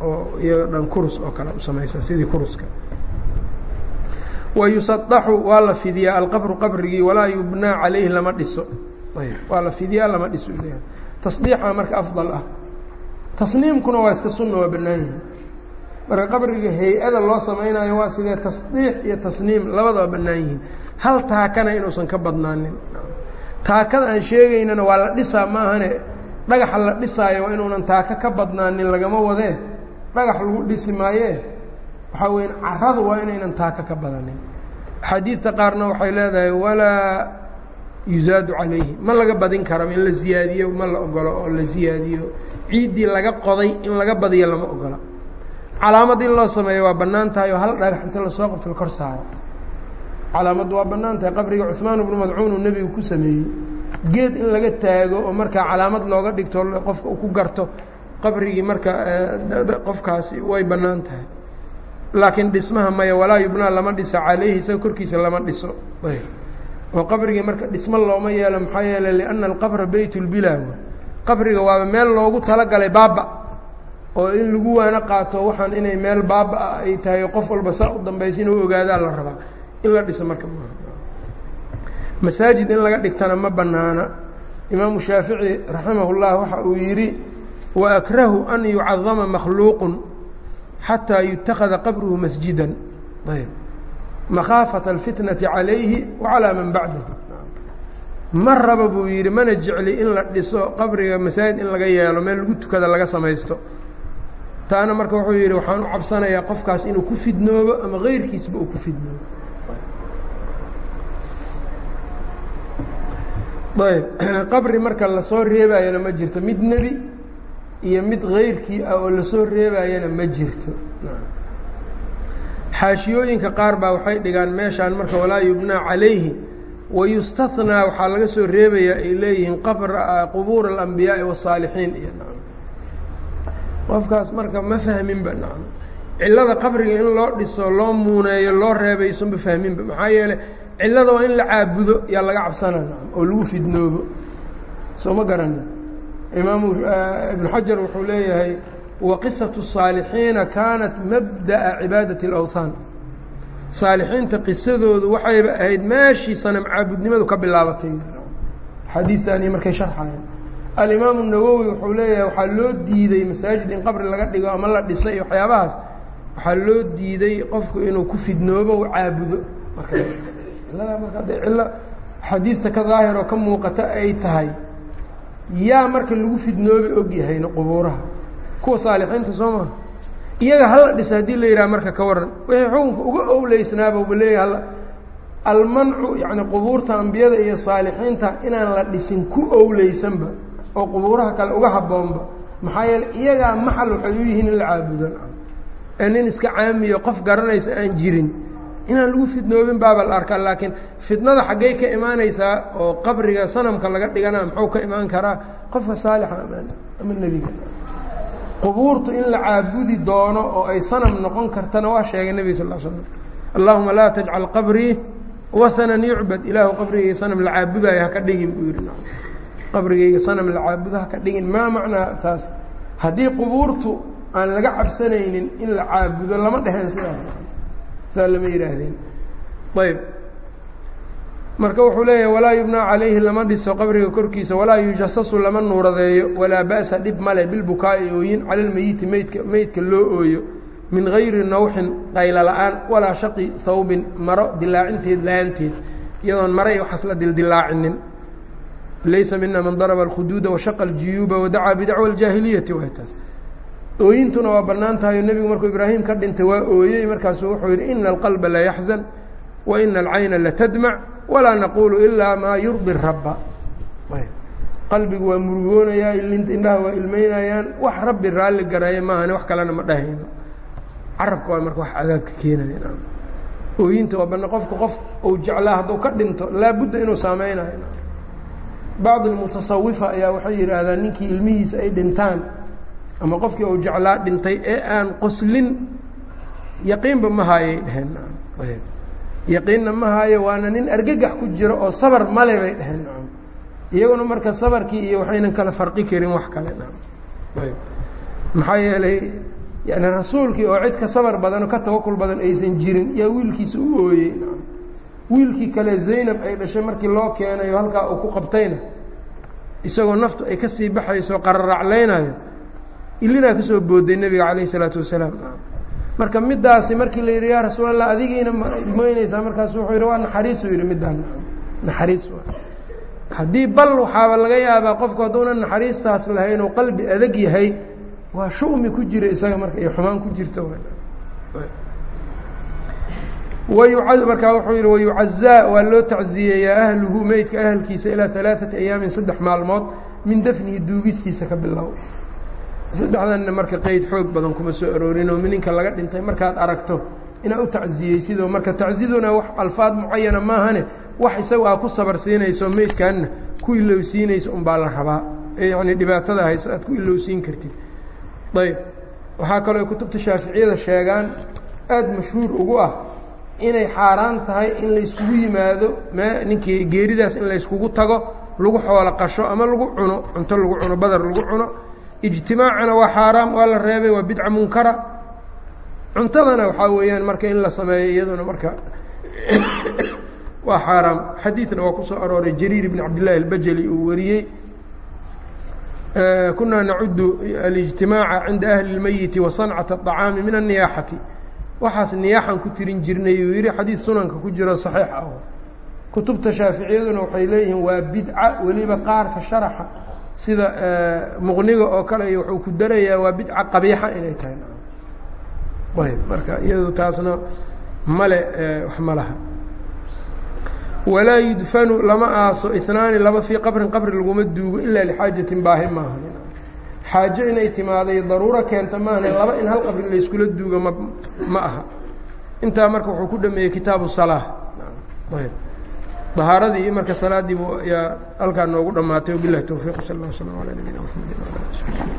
oo iyaga dhan kurus oo kale u samaysan sidii kuruska. Wa yusadaxu waa la fidiyaa alqabru qabrigii walaa yubnaa calayhi lama dhiso. Waa la fidiyaa lama dhiso tasdiixa marka afdal ah. Tasniimkuna waa iska sunna waa bannaan yihi marka qabriga hay'ada loo samaynayo waa sidee tasdiix iyo tasniim labadaba bannaan yihiin. Hal taakana inuusan ka badnaanin. Taakada aan sheegaynana waa la dhisaa maahane dhagaxa la dhisaayo waa inuunan taaka ka badnaanin lagama wadee. Dhagax lagu dhisi maayee waxaa weya caradu waa inaynan taaka ka badanin axaadiidta qaarna waxay leedahay walaa yuzaadu calayhi. Ma laga badin karo in la ziyaadiyo ma la ogolo oo la ziyaadiyo. Ciiddii laga qoday in laga badiyo lama ogola calaamad in loo sameeyo waa bannaan tahay oo hal dhagax inta la soo qabto la kor saaro. Calaamaddu waa bannaan tahay. Qabriga cuثmaan ibnu madcuun uu nebigu ku sameeyey geed in laga taago oo markaa calaamad looga dhigto qofka uu ku garto qabrigii marka qofkaasi way bannaan tahay. Laakiin dhismaha maya walaa yubnaa lama dhiso calayhi isaga korkiisa lama dhiso. Oo qabrigii marka dhismo looma yeelo maxaa yeeley lianna alqabra beyt اlbilaa qabriga waaba meel loogu talagalay baaba oo in lagu waano qaato waxaan inay meel baaba ay tahay qof walba saa u dambaysa inuu ogaadaa la rabaa. In la dhiso marka masaajid in laga dhigtana ma banaana imaamu shaafici raximah اllah waxa uu yidhi waakrahu an yucadama makhluuqu xataa yutakada qabruhu masjida ayb. Makhaafata alfitnati calayhi wacalaa man bacdahu. Ma raba buu yidhi mana jecli in la dhiso qabriga masaajid in laga yeelo meel lagu tukada laga samaysto. Taana marka wuxuu yidhi waxaan u cabsanayaa qofkaas inuu ku fidnoobo ama keyrkiisba uu ku fidnoobo ayb. Qabri marka la soo reebayana ma jirto. Mid nebi iyo mid keyrkii ah oo la soo reebayana ma jirto. Xaashiyooyinka qaar baa waxay dhigaan meeshaan marka walaa yubnaa calayhi wayustathnaa waxaa laga soo reebayaa ay leeyihiin qabra qubuur alambiyaai wasaalixiin iyo qofkaas marka ma fahminba nacam cillada qabriga in loo dhiso loo muuneeyo loo reebaysanba fahminba. Maxaa yeeley cillada waa in la caabudo yaa laga cabsanaya oo lagu fidnoobo soo ma garana imaamu ibnu xajar wuxuu leeyahay wa qisatu الصaalixiina kaanat mabda'a cibaadati اlawthaan saalixiinta qisadoodu waxayba ahayd meeshii sanam caabudnimadu ka bilaabatay xadiiثani markay sharxayeen alimaamu nawowi wuxuu leeyahay waxaa loo diiday masaajid in qabri laga dhigo ama la dhisay waxyaabahaas waxaa loo diiday qofku inuu ku fidnoobo u caabudo marka cilada marka hadday cillo xadiidta ka daahir oo ka muuqata ay tahay yaa marka lagu fidnoobi ogyahayna qubuuraha. Kuwa saalixiinta soo maha iyaga hala dhisa haddii la yidhaha marka ka waran wixii xukunka uga owleysnaaba uba leeyahay almancu yacni qubuurta ambiyada iyo saalixiinta inaan la dhisin ku owleysanba oo qubuuraha kale uga habboonba maxaa yeele iyagaa maxal waxay u yihiin in la caabudan. Ee nin iska caamiyo qof garanaysa aan jirin inaan lagu fidnoobin baaba la arkaa laakiin fitnada xaggay ka imaanaysaa oo qabriga sanamka laga dhigana muxuu ka imaan karaa? Qofka saalixa ama nebiga. Qubuurtu in la caabudi doono oo ay sanam noqon kartana waa sheegay nebiga sal slam allahuma laa tajcal qabrii wahanan yucbad. Ilaahu qabrigayga sanam la caabudaayo haka dhigin buu yihi qabrigayga sanam la caabudo haka dhigin. Maa macnaa taas? Haddii qubuurtu aan laga cabsanaynin in la caabudo lama dheheen sidaas saa lama yihaahdeen ayb marka wuxuu leeyahay walaa yubnaa calayhi lama dhiso qabriga korkiisa walaa yujasasu lama nuuradeeyo walaa ba'sa dhib male bilbukaa'i ooyin cala lmeyiti meydka meydka loo ooyo min gayri nawxin qayla la'aan walaa shaqi hawbin maro dilaacinteed la'aanteed iyadoon maray waxaas la dildilaacinin laysa mina man daraba alkhuduuda washaqa aljuyuuba wadacaa bidacwa aljaahiliyati waay taas ooyintuna waa bannaan tahayo nebigu markuu ibraahim ka dhintay waa ooyey markaasuu wuxuu yidhi ina alqalba la yaxzan wa ina alcayna latadmac walaa naquulu ilaa maa yurdi rabba qalbigu waa murugoonayaa indhaha waa ilmeynayaan wax rabbi raalli garaya maahane wax kalena ma dhahayno. Carabka waa marka wax cadaabka keenaya ooyinta waa banna qofka qof uu jeclaa hadduu ka dhinto laabudda inuu saameynayo. Bacd almutasawifa ayaa waxay yidhaahdaan ninkii ilmihiisa ay dhintaan ama qofkii uu jeclaa dhintay ee aan qoslin yaqiinba ma haayay dheheen yaqiinna ma haayo waana nin argagax ku jiro oo sabar male bay dheheen iyaguna marka sabarkii iyo waxaynan kala farqi karin wax kale. Maxaa yeelay yani rasuulkii oo cid ka sabar badan oo ka tawakul badan aysan jirin yaa wiilkiisa u ooyey. Wiilkii kale zaynab ay dhashay markii loo keenayo halkaa uu ku qabtayna isagoo naftu ay ka sii baxayso qararaclaynayo ilinaa ka soo booday nebiga calayh isalaatu wasalaam. Marka midaasi markii la yidhi yaa rasuul allah adigiina maynaysaa markaasu wuxuu yidhi waa naxariisuu yidhi middaan naxariis haddii bal waxaaba laga yaabaa qofku hadduuna naxariistaas lahayn oo qalbi adag yahay waa shu'mi ku jira isaga marka iyo xumaan ku jirta markaa wuxuu yidhi wayucazaa waa loo tacziyeeyaa ahluhu meydka ahalkiisa ilaa alaaثati ayaamin saddex maalmood min dafnihi duugistiisa ka bilow saddexdanna marka qeyd xoog badan kuma soo aroorinoo ninka laga dhintay markaad aragto inaad u tacziyeysidoo marka tacziduna wax alfaad mucayana maahane wax isaga aa ku sabar siinayso meydkanna ku ilowsiinayso unbaa la rabaa. Ee yacni dhibaatada hayso aad ku ilowsiin kartid. Ayb waxaa kaloo kutubta shaaficiyada sheegaan aada mashhuur ugu ah inay xaaraan tahay in layskugu yimaado me ninkii geeridaas in layskugu tago lagu xoolo qasho ama lagu cuno cunto lagu cuno badar lagu cuno ijtimaacana waa xaaraam waa la reebay waa bidca munkara cuntadana waxaa weeyaan marka in la sameeyo iyaduna marka waa xaaraam xadiidna waa ku soo arooray jariir bn cabdillaahi albajali uu wariyey kunaa nacudu alijtimaaca cinda ahli اlmeyiti wa sancata aطacaami min الniyaaxati waxaas niyaaxan ku tirin jirnay uu yihi xadiid sunanka ku jiro saxiix ah kutubta shaaficiyaduna waxay leeyihiin waa bidca weliba qaarka sharaxa sida muqniga oo kale wuxuu ku darayaa waa bidca qabiixa inay tahay. Ayb marka iyadu taasna male wax ma walaa yudfanu lama aaso inaani laba fii qabrin qabri laguma duugo ilaa lixaajatin baahi maaha. Xaajo inay timaaday daruuro keenta maahane laba in hal qabri layskula duugo ma ma aha. Intaa marka wuxuu ku dhameeyey kitaabu salaa ayb dahaaradii iyo marka salaadiibu yaa halkaa noogu dhammaatay. Wabilahi towfiiq sal اllah slm alى nabiyina mxamedi